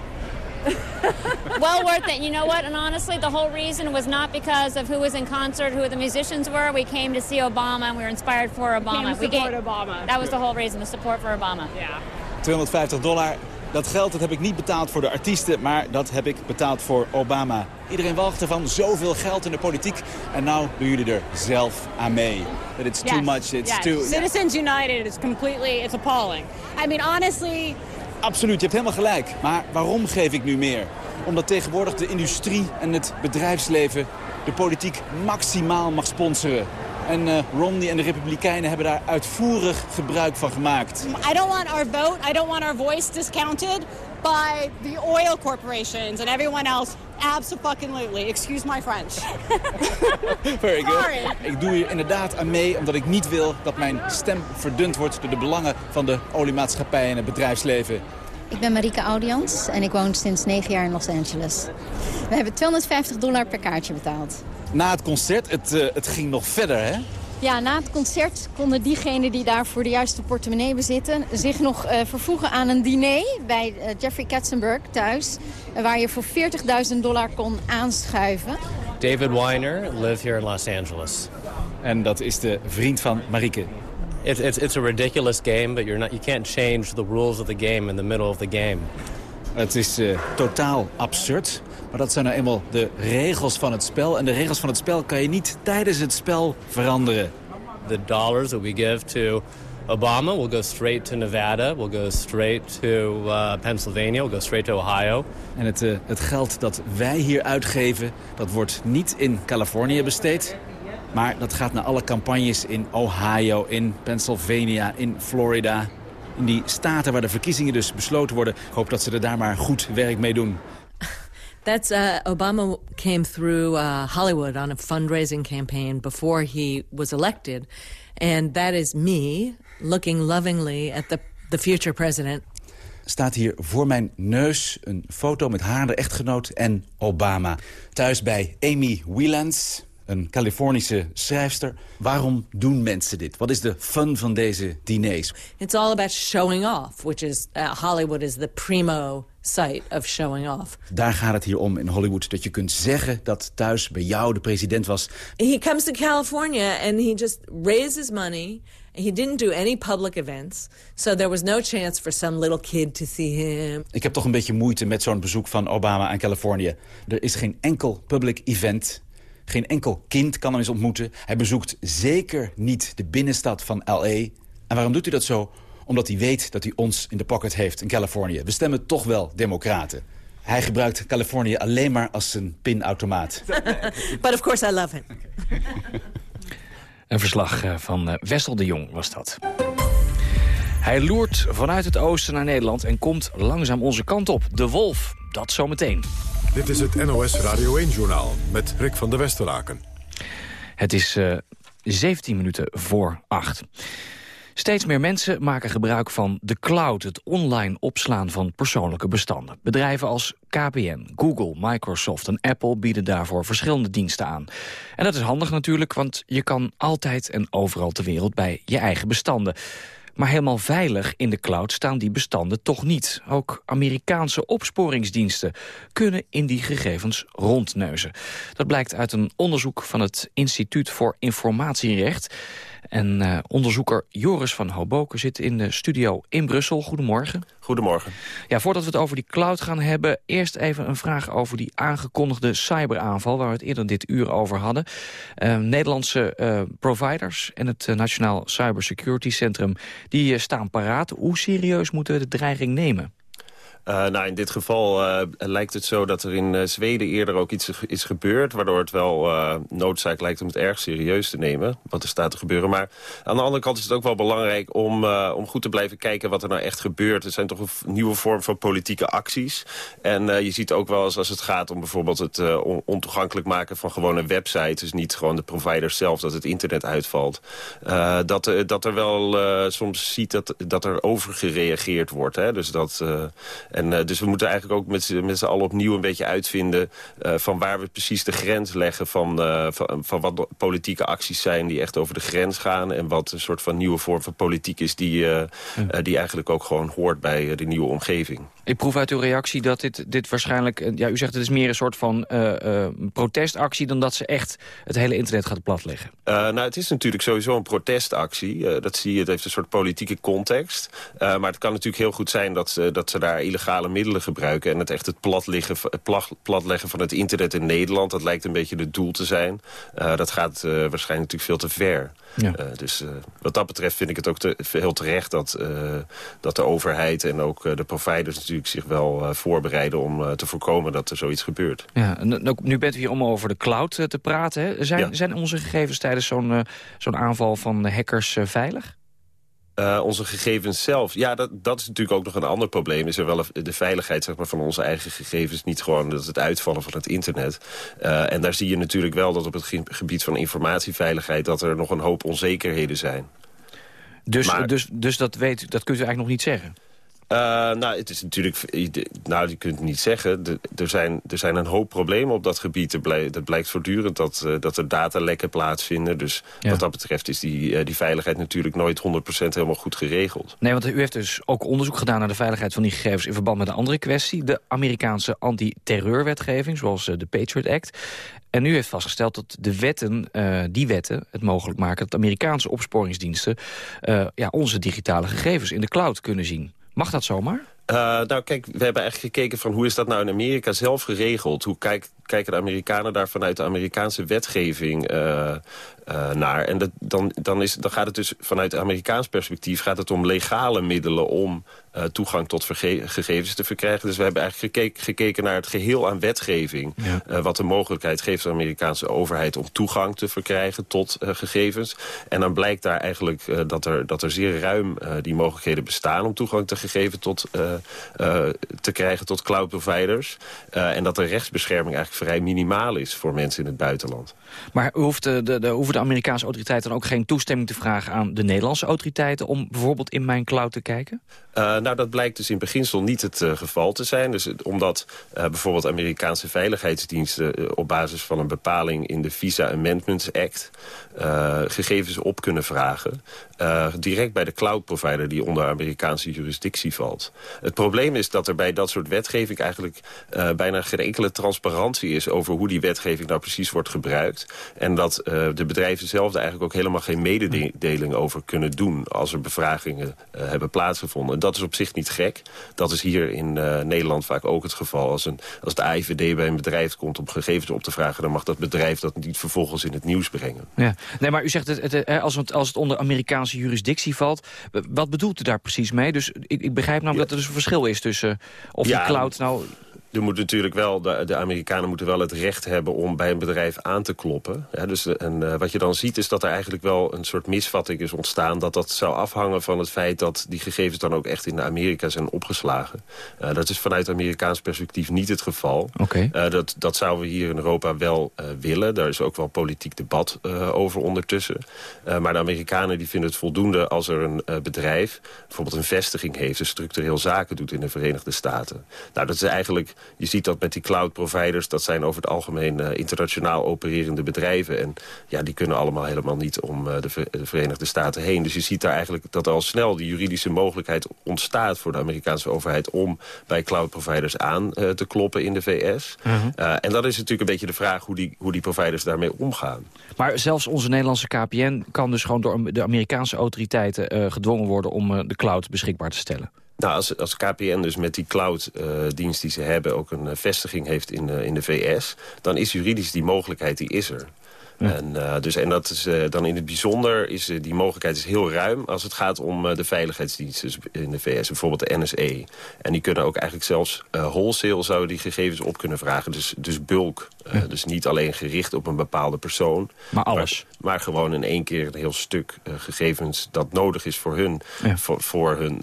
Well worth it. You know what? And honestly, the whole reason was not because of who was in concert, who the musicians were. We came to see Obama and we were inspired for Obama. We came to Obama. That was the whole reason, the support for Obama. Yeah. 250 dollar. Dat geld dat heb ik niet betaald voor de artiesten, maar dat heb ik betaald voor Obama. Iedereen walgt ervan, zoveel geld in de politiek. En nou doen jullie er zelf aan mee. That it's yes. too much, it's yes. too... Citizens United is completely, it's appalling. I mean, honestly... Absoluut, je hebt helemaal gelijk. Maar waarom geef ik nu meer? Omdat tegenwoordig de industrie en het bedrijfsleven de politiek maximaal mag sponsoren. En uh, Romney en de Republikeinen hebben daar uitvoerig gebruik van gemaakt. I don't want our vote, I don't want our voice discounted by the oil corporations and everyone else. Absolutely. Excuse my French. Very good. Sorry. Ik doe hier inderdaad aan mee omdat ik niet wil dat mijn stem verdund wordt door de belangen van de oliemaatschappij en het bedrijfsleven. Ik ben Marike Audians en ik woon sinds negen jaar in Los Angeles. We hebben 250 dollar per kaartje betaald. Na het concert, het, uh, het ging nog verder, hè? Ja, na het concert konden diegenen die daar voor de juiste portemonnee bezitten... zich nog uh, vervoegen aan een diner bij uh, Jeffrey Katzenberg thuis... waar je voor 40.000 dollar kon aanschuiven. David Weiner, live here in Los Angeles. En dat is de vriend van Marieke. It's, it's, it's a ridiculous game, but you're not, you can't change the rules of the game in the middle of the game. Het is uh, totaal absurd. Maar dat zijn nou eenmaal de regels van het spel. En de regels van het spel kan je niet tijdens het spel veranderen. The dollars that we give to Obama will go straight to Nevada, will go straight to uh, Pennsylvania, will go straight to Ohio. En het, uh, het geld dat wij hier uitgeven, dat wordt niet in Californië besteed. Maar dat gaat naar alle campagnes in Ohio, in Pennsylvania, in Florida. In die staten waar de verkiezingen dus besloten worden. Ik hoop dat ze er daar maar goed werk mee doen. That's uh, Obama came through uh, Hollywood on a fundraising campaign before he was elected, and that is me looking lovingly at the the future president. Staat hier voor mijn neus een foto met haar de echtgenoot en Obama. Thuis bij Amy Wielands, een Californische schrijfster. Waarom doen mensen dit? Wat is de fun van deze diners? It's all about showing off, which is uh, Hollywood is the primo site of showing off. Daar gaat het hier om in Hollywood. Dat je kunt zeggen dat thuis bij jou de president was. He comes to California and he just raised his money. He didn't do any public events. So there was no chance for some little kid to see him. Ik heb toch een beetje moeite met zo'n bezoek van Obama aan Californië. Er is geen enkel public event geen enkel kind kan hem eens ontmoeten. Hij bezoekt zeker niet de binnenstad van L.A. En waarom doet hij dat zo? Omdat hij weet dat hij ons in de pocket heeft in Californië. We stemmen toch wel democraten. Hij gebruikt Californië alleen maar als een pinautomaat. But of course I love him. Een verslag van Wessel de Jong was dat. Hij loert vanuit het oosten naar Nederland en komt langzaam onze kant op. De Wolf, dat zometeen. Dit is het NOS Radio 1-journaal met Rick van der Westerlaken. Het is uh, 17 minuten voor 8. Steeds meer mensen maken gebruik van de cloud, het online opslaan van persoonlijke bestanden. Bedrijven als KPN, Google, Microsoft en Apple bieden daarvoor verschillende diensten aan. En dat is handig natuurlijk, want je kan altijd en overal ter wereld bij je eigen bestanden. Maar helemaal veilig in de cloud staan die bestanden toch niet. Ook Amerikaanse opsporingsdiensten kunnen in die gegevens rondneuzen. Dat blijkt uit een onderzoek van het Instituut voor Informatierecht. En uh, onderzoeker Joris van Hoboken zit in de studio in Brussel. Goedemorgen. Goedemorgen. Ja, voordat we het over die cloud gaan hebben... eerst even een vraag over die aangekondigde cyberaanval... waar we het eerder dit uur over hadden. Uh, Nederlandse uh, providers en het Nationaal Cybersecurity Centrum... die staan paraat. Hoe serieus moeten we de dreiging nemen? Uh, nou, in dit geval uh, lijkt het zo dat er in uh, Zweden eerder ook iets is gebeurd... waardoor het wel noodzaak lijkt om het erg serieus te nemen, wat er staat te gebeuren. Maar aan de andere kant is het ook wel belangrijk om, om goed te blijven kijken wat er nou echt gebeurt. Er zijn toch een nieuwe vorm van politieke acties. En je ziet ook wel eens als het gaat om bijvoorbeeld het on ontoegankelijk maken van gewone websites... dus niet gewoon de providers zelf, dat het internet uitvalt... dat, dat er wel soms ziet dat, dat er overgereageerd wordt. Hè? Dus dat... En, uh, dus we moeten eigenlijk ook met, met z'n allen opnieuw een beetje uitvinden... Uh, van waar we precies de grens leggen van, uh, van, van, wat politieke acties zijn... die echt over de grens gaan. En wat een soort van nieuwe vorm van politiek is... die, ja. die eigenlijk ook gewoon hoort bij de nieuwe omgeving. Ik proef uit uw reactie dat dit, dit waarschijnlijk... Ja, u zegt het is meer een soort van protestactie... dan dat ze echt het hele internet gaat platleggen. nou, het is natuurlijk sowieso een protestactie. dat zie je, het heeft een soort politieke context. maar het kan natuurlijk heel goed zijn dat, dat ze daar illegale middelen gebruiken... en het echt het platleggen, het platleggen van het internet in Nederland... dat lijkt een beetje het doel te zijn. Uh, dat gaat uh, waarschijnlijk natuurlijk veel te ver. Ja. Uh, dus wat dat betreft vind ik het ook te, heel terecht... dat, dat de overheid en ook de providers natuurlijk zich wel voorbereiden... om te voorkomen dat er zoiets gebeurt. Ja, nu bent u hier om over de cloud te praten. Hè? Zijn, ja. zijn onze gegevens tijdens zo'n zo'n aanval van hackers veilig? Uh, onze gegevens zelf, ja, dat, dat is natuurlijk ook nog een ander probleem. Is er wel de veiligheid zeg maar, van onze eigen gegevens, niet gewoon dat het uitvallen van het internet. Uh, en daar zie je natuurlijk wel dat op het gebied van informatieveiligheid... dat er nog een hoop onzekerheden zijn. Dus, maar, dus, dus dat, weet, dat kunt u eigenlijk nog niet zeggen? Uh, nou, het is natuurlijk... Nou, je kunt het niet zeggen. De, er, zijn, er zijn een hoop problemen op dat gebied. Er blijkt, dat blijkt voortdurend dat, uh, dat er datalekken plaatsvinden. Dus ja. wat dat betreft is die, uh, die veiligheid natuurlijk nooit 100% helemaal goed geregeld. Nee, want u heeft dus ook onderzoek gedaan naar de veiligheid van die gegevens... in verband met een andere kwestie. De Amerikaanse anti-terreurwetgeving, zoals de Patriot Act. En u heeft vastgesteld dat de wetten, die wetten het mogelijk maken... dat Amerikaanse opsporingsdiensten ja, onze digitale gegevens in de cloud kunnen zien. Mag dat zomaar? Uh, nou kijk, we hebben eigenlijk gekeken van hoe is dat nou in Amerika zelf geregeld? Hoe kijk, kijken de Amerikanen daar vanuit de Amerikaanse wetgeving uh, uh, naar? En dat, dan, dan, is, dan gaat het dus vanuit Amerikaans perspectief gaat het om legale middelen om uh, toegang tot gegevens te verkrijgen. Dus we hebben eigenlijk gekeken, gekeken naar het geheel aan wetgeving. Ja. Uh, wat de mogelijkheid geeft de Amerikaanse overheid om toegang te verkrijgen tot uh, gegevens. En dan blijkt daar eigenlijk dat, er, dat er zeer ruim die mogelijkheden bestaan om toegang te gegevens tot, te krijgen tot cloud providers. en dat de rechtsbescherming eigenlijk vrij minimaal is voor mensen in het buitenland. Maar hoeft de, de, de, hoeven de Amerikaanse autoriteiten dan ook geen toestemming te vragen aan de Nederlandse autoriteiten om bijvoorbeeld in mijn cloud te kijken? Uh, nou, dat blijkt dus in beginsel niet het uh, geval te zijn. Dus omdat uh, bijvoorbeeld Amerikaanse veiligheidsdiensten op basis van een bepaling in de Visa Amendments Act gegevens op kunnen vragen. Direct bij de cloud provider die onder Amerikaanse jurisdictie valt. Het probleem is dat er bij dat soort wetgeving eigenlijk bijna geen enkele transparantie is over hoe die wetgeving nou precies wordt gebruikt. En dat de bedrijven zelf eigenlijk ook helemaal geen mededeling over kunnen doen als er bevragingen hebben plaatsgevonden. Dat is op zich niet gek. Dat is hier in Nederland vaak ook het geval. Als, een, als de AIVD bij een bedrijf komt om gegevens op te vragen... dan mag dat bedrijf dat niet vervolgens in het nieuws brengen. Ja. Nee, maar u zegt het, het, als, het, als het onder Amerikaanse jurisdictie valt... wat bedoelt u daar precies mee? Dus ik, ik begrijp namelijk ja. dat er dus een verschil is tussen... of ja, die cloud nou er moet natuurlijk wel, de, de, Amerikanen moeten wel het recht hebben om bij een bedrijf aan te kloppen. Ja, dus, en uh, wat je dan ziet is dat er eigenlijk wel een soort misvatting is ontstaan. Dat dat zou afhangen van het feit dat die gegevens dan ook echt in Amerika zijn opgeslagen. Uh, dat is vanuit Amerikaans perspectief niet het geval. Okay. Uh, dat, dat zouden we hier in Europa wel willen. Daar is ook wel politiek debat over ondertussen. maar de Amerikanen die vinden het voldoende als er een bedrijf bijvoorbeeld een vestiging heeft, dus structureel zaken doet in de Verenigde Staten. Nou, dat is eigenlijk je ziet dat met die cloud providers, dat zijn over het algemeen uh, internationaal opererende bedrijven. En ja, die kunnen allemaal helemaal niet om uh, de, de, Verenigde Staten heen. Dus je ziet daar eigenlijk dat er al snel die juridische mogelijkheid ontstaat voor de Amerikaanse overheid om bij cloud providers aan uh, te kloppen in de VS. -huh. en dan is natuurlijk een beetje de vraag hoe die, hoe die providers daarmee omgaan. Maar zelfs onze Nederlandse KPN kan dus gewoon door de Amerikaanse autoriteiten gedwongen worden om de cloud beschikbaar te stellen. Nou, als, als KPN dus met die cloud-dienst uh, die ze hebben... ook een uh, vestiging heeft in, uh, in de VS... dan is juridisch die mogelijkheid, die is er. En, uh, dus, en dat is uh, dan in het bijzonder, is, uh, die mogelijkheid is heel ruim... als het gaat om de veiligheidsdiensten in de VS, bijvoorbeeld de NSE. En die kunnen ook eigenlijk zelfs wholesale zouden die gegevens op kunnen vragen. Dus, dus bulk, ja. dus niet alleen gericht op een bepaalde persoon. Maar alles. Maar, maar gewoon in één keer een heel stuk gegevens dat nodig is voor hun... Ja. Voor, voor hun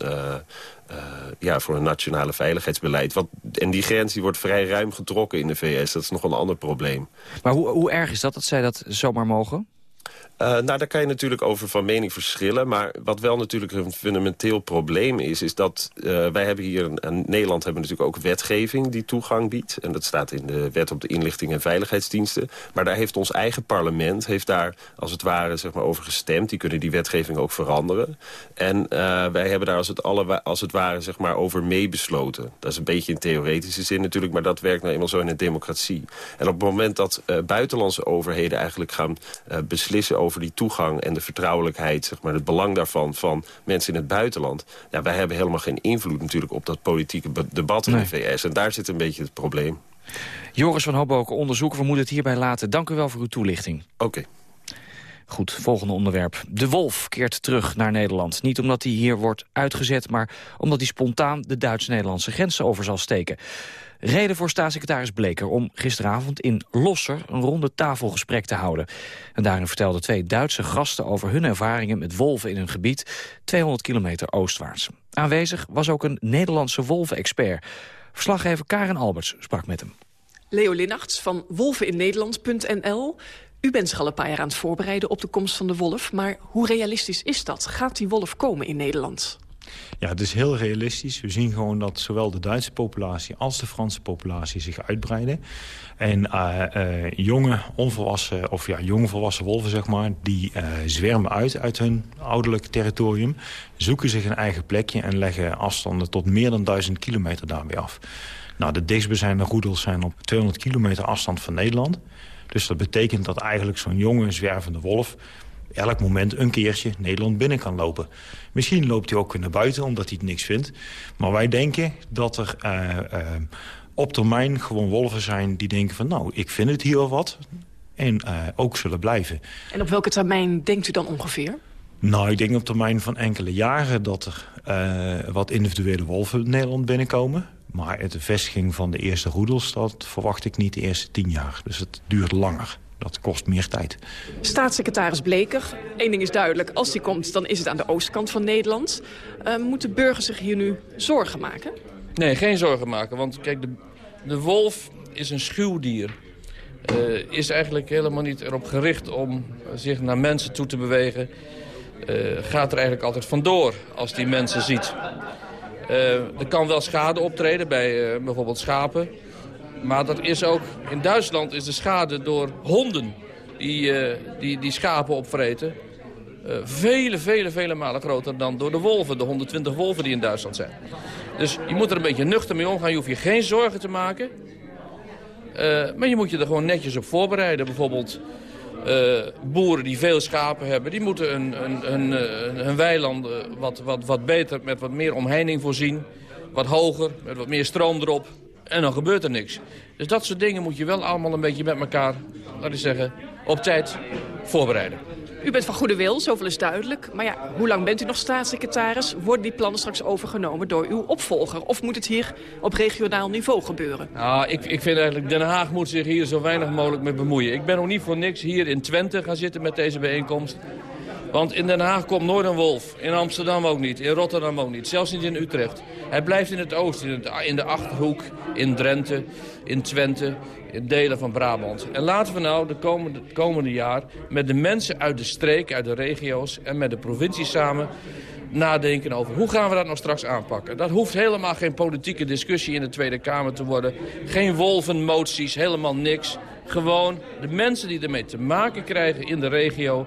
uh, ja, voor een nationale veiligheidsbeleid. Want, en die grens die wordt vrij ruim getrokken in de VS. Dat is nog een ander probleem. Maar hoe, hoe erg is dat dat zij dat zomaar mogen? Uh, nou, daar kan je natuurlijk over van mening verschillen. Maar wat wel natuurlijk een fundamenteel probleem is... is dat uh, wij hebben hier in, in Nederland hebben natuurlijk ook wetgeving die toegang biedt. En dat staat in de wet op de inlichting en veiligheidsdiensten. Maar daar heeft ons eigen parlement heeft daar als het ware zeg maar, over gestemd. Die kunnen die wetgeving ook veranderen. En uh, wij hebben daar als het, alle, als het ware zeg maar, over meebesloten. Dat is een beetje in theoretische zin natuurlijk... maar dat werkt nou eenmaal zo in een democratie. En op het moment dat buitenlandse overheden eigenlijk gaan beslissen over die toegang en de vertrouwelijkheid, zeg maar, het belang daarvan van mensen in het buitenland. Ja, wij hebben helemaal geen invloed natuurlijk op dat politieke debat in nee. de VS. En daar zit een beetje het probleem. Joris van Hoboken, onderzoeker, we moeten het hierbij laten. Dank u wel voor uw toelichting. Oké. Okay. Goed, volgende onderwerp. De wolf keert terug naar Nederland. Niet omdat hij hier wordt uitgezet, maar omdat hij spontaan de Duits-Nederlandse grenzen over zal steken. Reden voor staatssecretaris Bleker om gisteravond in Losser een ronde tafelgesprek te houden. En daarin vertelden twee Duitse gasten over hun ervaringen met wolven in hun gebied, 200 kilometer oostwaarts. Aanwezig was ook een Nederlandse wolvenexpert. Verslaggever Karen Alberts sprak met hem. Leo Linnaerts van wolveninnederland.nl. U bent zich al een paar jaar aan het voorbereiden op de komst van de wolf. Maar hoe realistisch is dat? Gaat die wolf komen in Nederland? Ja, het is heel realistisch. We zien gewoon dat zowel de Duitse populatie als de Franse populatie zich uitbreiden. En uh, uh, jonge, onvolwassen, of ja, jonge volwassen wolven, zeg maar, die uh, zwermen uit uit hun ouderlijk territorium, zoeken zich een eigen plekje en leggen afstanden tot meer dan duizend kilometer daarmee af. Nou, de dichtstbijzijnde roedels zijn op 200 kilometer afstand van Nederland. Dus dat betekent dat eigenlijk zo'n jonge, zwervende wolf elk moment een keertje Nederland binnen kan lopen. Misschien loopt hij ook naar buiten omdat hij het niks vindt. Maar wij denken dat er uh, uh, op termijn gewoon wolven zijn die denken van... nou, ik vind het hier wel wat en uh, ook zullen blijven. En op welke termijn denkt u dan ongeveer? Nou, ik denk op termijn van enkele jaren dat er wat individuele wolven in Nederland binnenkomen. Maar de vestiging van de eerste roedels, dat verwacht ik niet de eerste tien jaar. Dus het duurt langer. Dat kost meer tijd. Staatssecretaris Bleker, één ding is duidelijk. Als die komt, dan is het aan de oostkant van Nederland. Uh, moeten burgers zich hier nu zorgen maken? Nee, geen zorgen maken. Want kijk, de, de wolf is een schuwdier. Uh, is eigenlijk helemaal niet erop gericht om zich naar mensen toe te bewegen. Uh, gaat er eigenlijk altijd vandoor als die mensen ziet. er kan wel schade optreden bij bijvoorbeeld schapen. Maar dat is ook, in Duitsland is de schade door honden die, uh, die, die schapen opvreten... Uh, vele, vele, vele malen groter dan door de wolven, de 120 wolven die in Duitsland zijn. Dus je moet er een beetje nuchter mee omgaan. Je hoeft je geen zorgen te maken. Uh, maar je moet je er gewoon netjes op voorbereiden. Bijvoorbeeld boeren die veel schapen hebben... die moeten hun, hun, hun, hun weilanden wat, wat, wat beter, met wat meer omheining voorzien. Wat hoger, met wat meer stroom erop. En dan gebeurt er niks. Dus dat soort dingen moet je wel allemaal een beetje met elkaar, laat ik zeggen, op tijd voorbereiden. U bent van goede wil, zoveel is duidelijk. Maar ja, hoe lang bent u nog staatssecretaris? Worden die plannen straks overgenomen door uw opvolger? Of moet het hier op regionaal niveau gebeuren? Nou, ik, ik vind eigenlijk, Den Haag moet zich hier zo weinig mogelijk mee bemoeien. Ik ben nog niet voor niks hier in Twente gaan zitten met deze bijeenkomst. Want in Den Haag komt nooit een wolf. In Amsterdam ook niet. In Rotterdam ook niet. Zelfs niet in Utrecht. Hij blijft in het oosten, in, de Achterhoek, in Drenthe, in Twente, in delen van Brabant. En laten we nou de komende, komende jaar met de mensen uit de streek, uit de regio's en met de provincie samen nadenken over hoe gaan we dat nou straks aanpakken. Dat hoeft helemaal geen politieke discussie in de Tweede Kamer te worden. Geen wolvenmoties, helemaal niks. Gewoon de mensen die ermee te maken krijgen in de regio...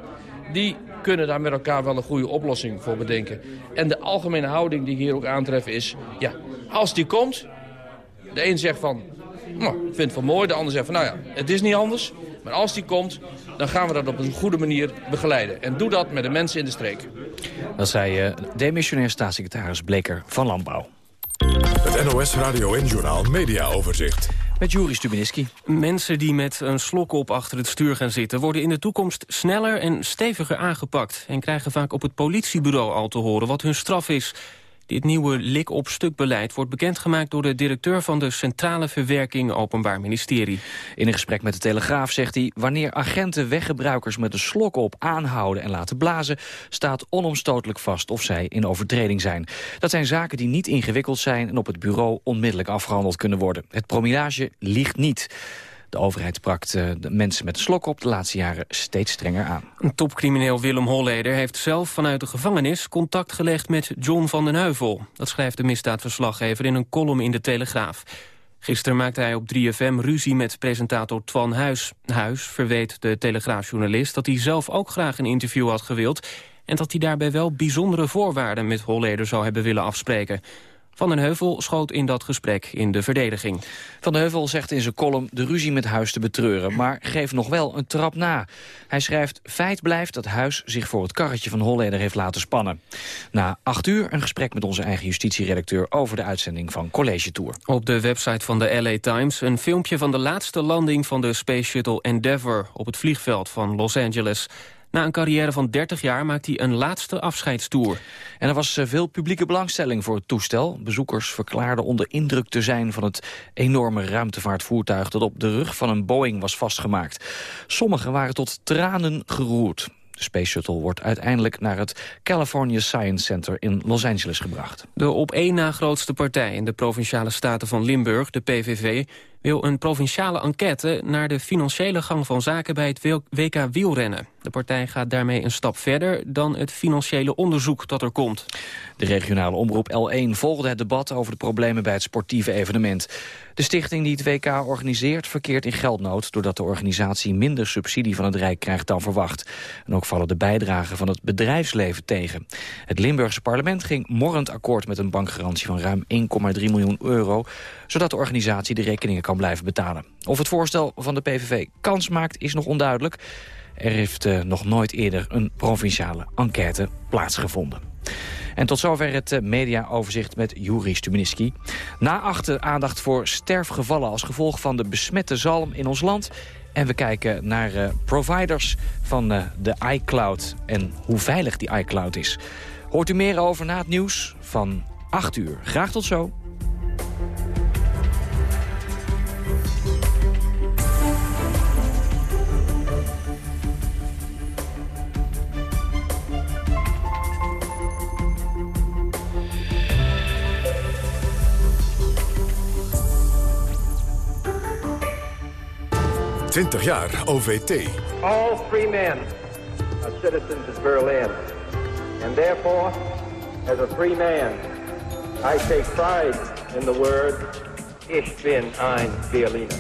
die kunnen daar met elkaar wel een goede oplossing voor bedenken. En de algemene houding die ik hier ook aantref is... ja, als die komt, de een zegt van... Nou, ik vind het wel mooi. De ander zegt van, nou ja, het is niet anders. Maar als die komt, dan gaan we dat op een goede manier begeleiden. En doe dat met de mensen in de streek. Dat zei uh, demissionair staatssecretaris Bleker van Landbouw. Het NOS Radio en Journaal Media Overzicht. Met Juri Stubenitski. Mensen die met een slok op achter het stuur gaan zitten... worden in de toekomst sneller en steviger aangepakt... en krijgen vaak op het politiebureau al te horen wat hun straf is. Dit nieuwe lik-op-stuk-beleid wordt bekendgemaakt... door de directeur van de Centrale Verwerking Openbaar Ministerie. In een gesprek met de Telegraaf zegt hij... wanneer agenten weggebruikers met een slok op aanhouden en laten blazen... staat onomstotelijk vast of zij in overtreding zijn. Dat zijn zaken die niet ingewikkeld zijn... en op het bureau onmiddellijk afgehandeld kunnen worden. Het promillage ligt niet. De overheid pakt uh, de mensen met slok op de laatste jaren steeds strenger aan. Topcrimineel Willem Holleder heeft zelf vanuit de gevangenis contact gelegd met John van den Heuvel. Dat schrijft de misdaadverslaggever in een column in de Telegraaf. Gisteren maakte hij op 3FM ruzie met presentator Twan Huis. Huis verweet de Telegraafjournalist dat hij zelf ook graag een interview had gewild... en dat hij daarbij wel bijzondere voorwaarden met Holleder zou hebben willen afspreken. Van den Heuvel schoot in dat gesprek in de verdediging. Van den Heuvel zegt in zijn column de ruzie met Huis te betreuren... maar geeft nog wel een trap na. Hij schrijft, feit blijft dat Huis zich voor het karretje van Holleder heeft laten spannen. Na acht uur een gesprek met onze eigen justitieredacteur... over de uitzending van College Tour. Op de website van de LA Times een filmpje van de laatste landing... van de Space Shuttle Endeavour op het vliegveld van Los Angeles... Na een carrière van 30 jaar maakt hij een laatste afscheidstoer. En er was eh, veel publieke belangstelling voor het toestel. Bezoekers verklaarden onder indruk te zijn van het enorme ruimtevaartvoertuig... dat op de rug van een Boeing was vastgemaakt. Sommigen waren tot tranen geroerd. De Space Shuttle wordt uiteindelijk naar het California Science Center in Los Angeles gebracht. De op één na grootste partij in de Provinciale Staten van Limburg, de PVV wil een provinciale enquête naar de financiële gang van zaken bij het WK wielrennen. De partij gaat daarmee een stap verder dan het financiële onderzoek dat er komt. De regionale omroep L1 volgde het debat over de problemen bij het sportieve evenement. De stichting die het WK organiseert verkeert in geldnood... doordat de organisatie minder subsidie van het Rijk krijgt dan verwacht. En ook vallen de bijdragen van het bedrijfsleven tegen. Het Limburgse parlement ging morrend akkoord met een bankgarantie van ruim 1,3 miljoen euro... zodat de organisatie de rekeningen kan blijven betalen. Of het voorstel van de PVV kans maakt is nog onduidelijk. Er heeft uh, nog nooit eerder een provinciale enquête plaatsgevonden. En tot zover het uh, mediaoverzicht met Juri Stuminski. Na achter aandacht voor sterfgevallen als gevolg van de besmette zalm in ons land. En we kijken naar uh, providers van de iCloud en hoe veilig die iCloud is. Hoort u meer over na het nieuws van 8 uur. Graag tot zo. Twintig jaar OVT. All free men are citizens of Berlin. And therefore, as a free man, I take pride in the word Ich bin ein Berliner.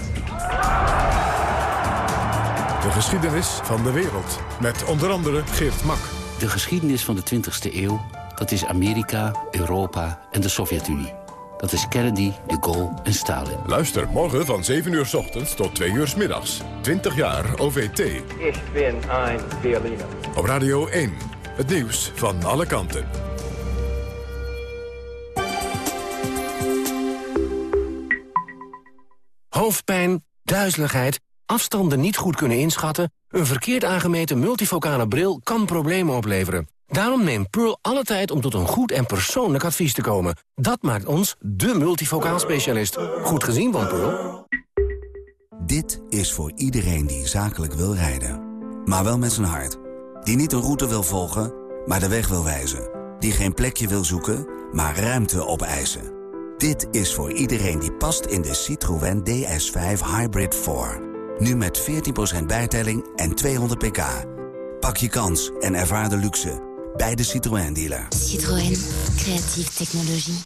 De geschiedenis van de wereld. Met onder andere Geert Mak. De geschiedenis van de 20e eeuw, dat is Amerika, Europa en de Sovjet-Unie. Dat is Kennedy, de Gaulle en Stalin. Luister morgen van 7 uur s ochtends tot 2 uur s middags. 20 jaar OVT. Ich bin ein Berliner. Op Radio 1. Het nieuws van alle kanten. Hoofdpijn, duizeligheid, afstanden niet goed kunnen inschatten... een verkeerd aangemeten multifocale bril kan problemen opleveren. Daarom neemt Pearl alle tijd om tot een goed en persoonlijk advies te komen. Dat maakt ons de multifocaal specialist. Goed gezien van Pearl. Dit is voor iedereen die zakelijk wil rijden. Maar wel met zijn hart. Die niet een route wil volgen, maar de weg wil wijzen. Die geen plekje wil zoeken, maar ruimte opeisen. Dit is voor iedereen die past in de Citroën DS5 Hybrid 4. Nu met 14% bijtelling en 200 pk. Pak je kans en ervaar de luxe bij de Citroën-dealer. Citroën. Creatieve technologie.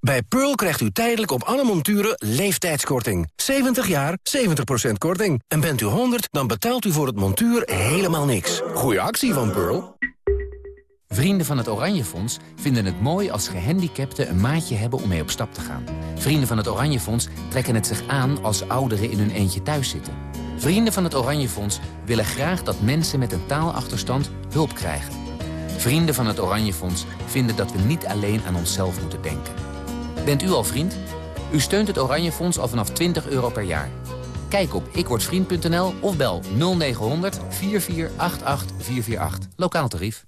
Bij Pearl krijgt u tijdelijk op alle monturen leeftijdskorting. 70 jaar, 70% korting. En bent u 100, dan betaalt u voor het montuur helemaal niks. Goeie actie van Pearl. Vrienden van het Oranje Fonds vinden het mooi als gehandicapten een maatje hebben om mee op stap te gaan. Vrienden van het Oranje Fonds trekken het zich aan als ouderen in hun eentje thuis zitten. Vrienden van het Oranje Fonds willen graag dat mensen met een taalachterstand hulp krijgen. Vrienden van het Oranje Fonds vinden dat we niet alleen aan onszelf moeten denken. Bent u al vriend? U steunt het Oranje Fonds al vanaf 20 euro per jaar. Kijk op ikwordvriend.nl of bel 0900 4488 448. Lokaal tarief.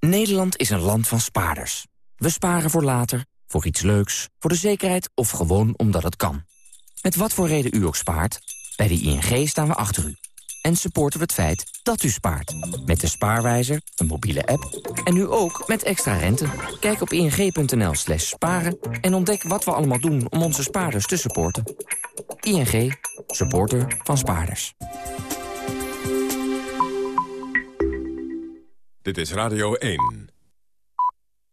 Nederland is een land van spaarders. We sparen voor later, voor iets leuks, voor de zekerheid of gewoon omdat het kan. Met wat voor reden u ook spaart, bij de ING staan we achter u. En supporten we het feit dat u spaart. Met de spaarwijzer, een mobiele app en nu ook met extra rente. Kijk op ing.nl slash sparen en ontdek wat we allemaal doen om onze spaarders te supporten. ING, supporter van spaarders. Dit is Radio 1.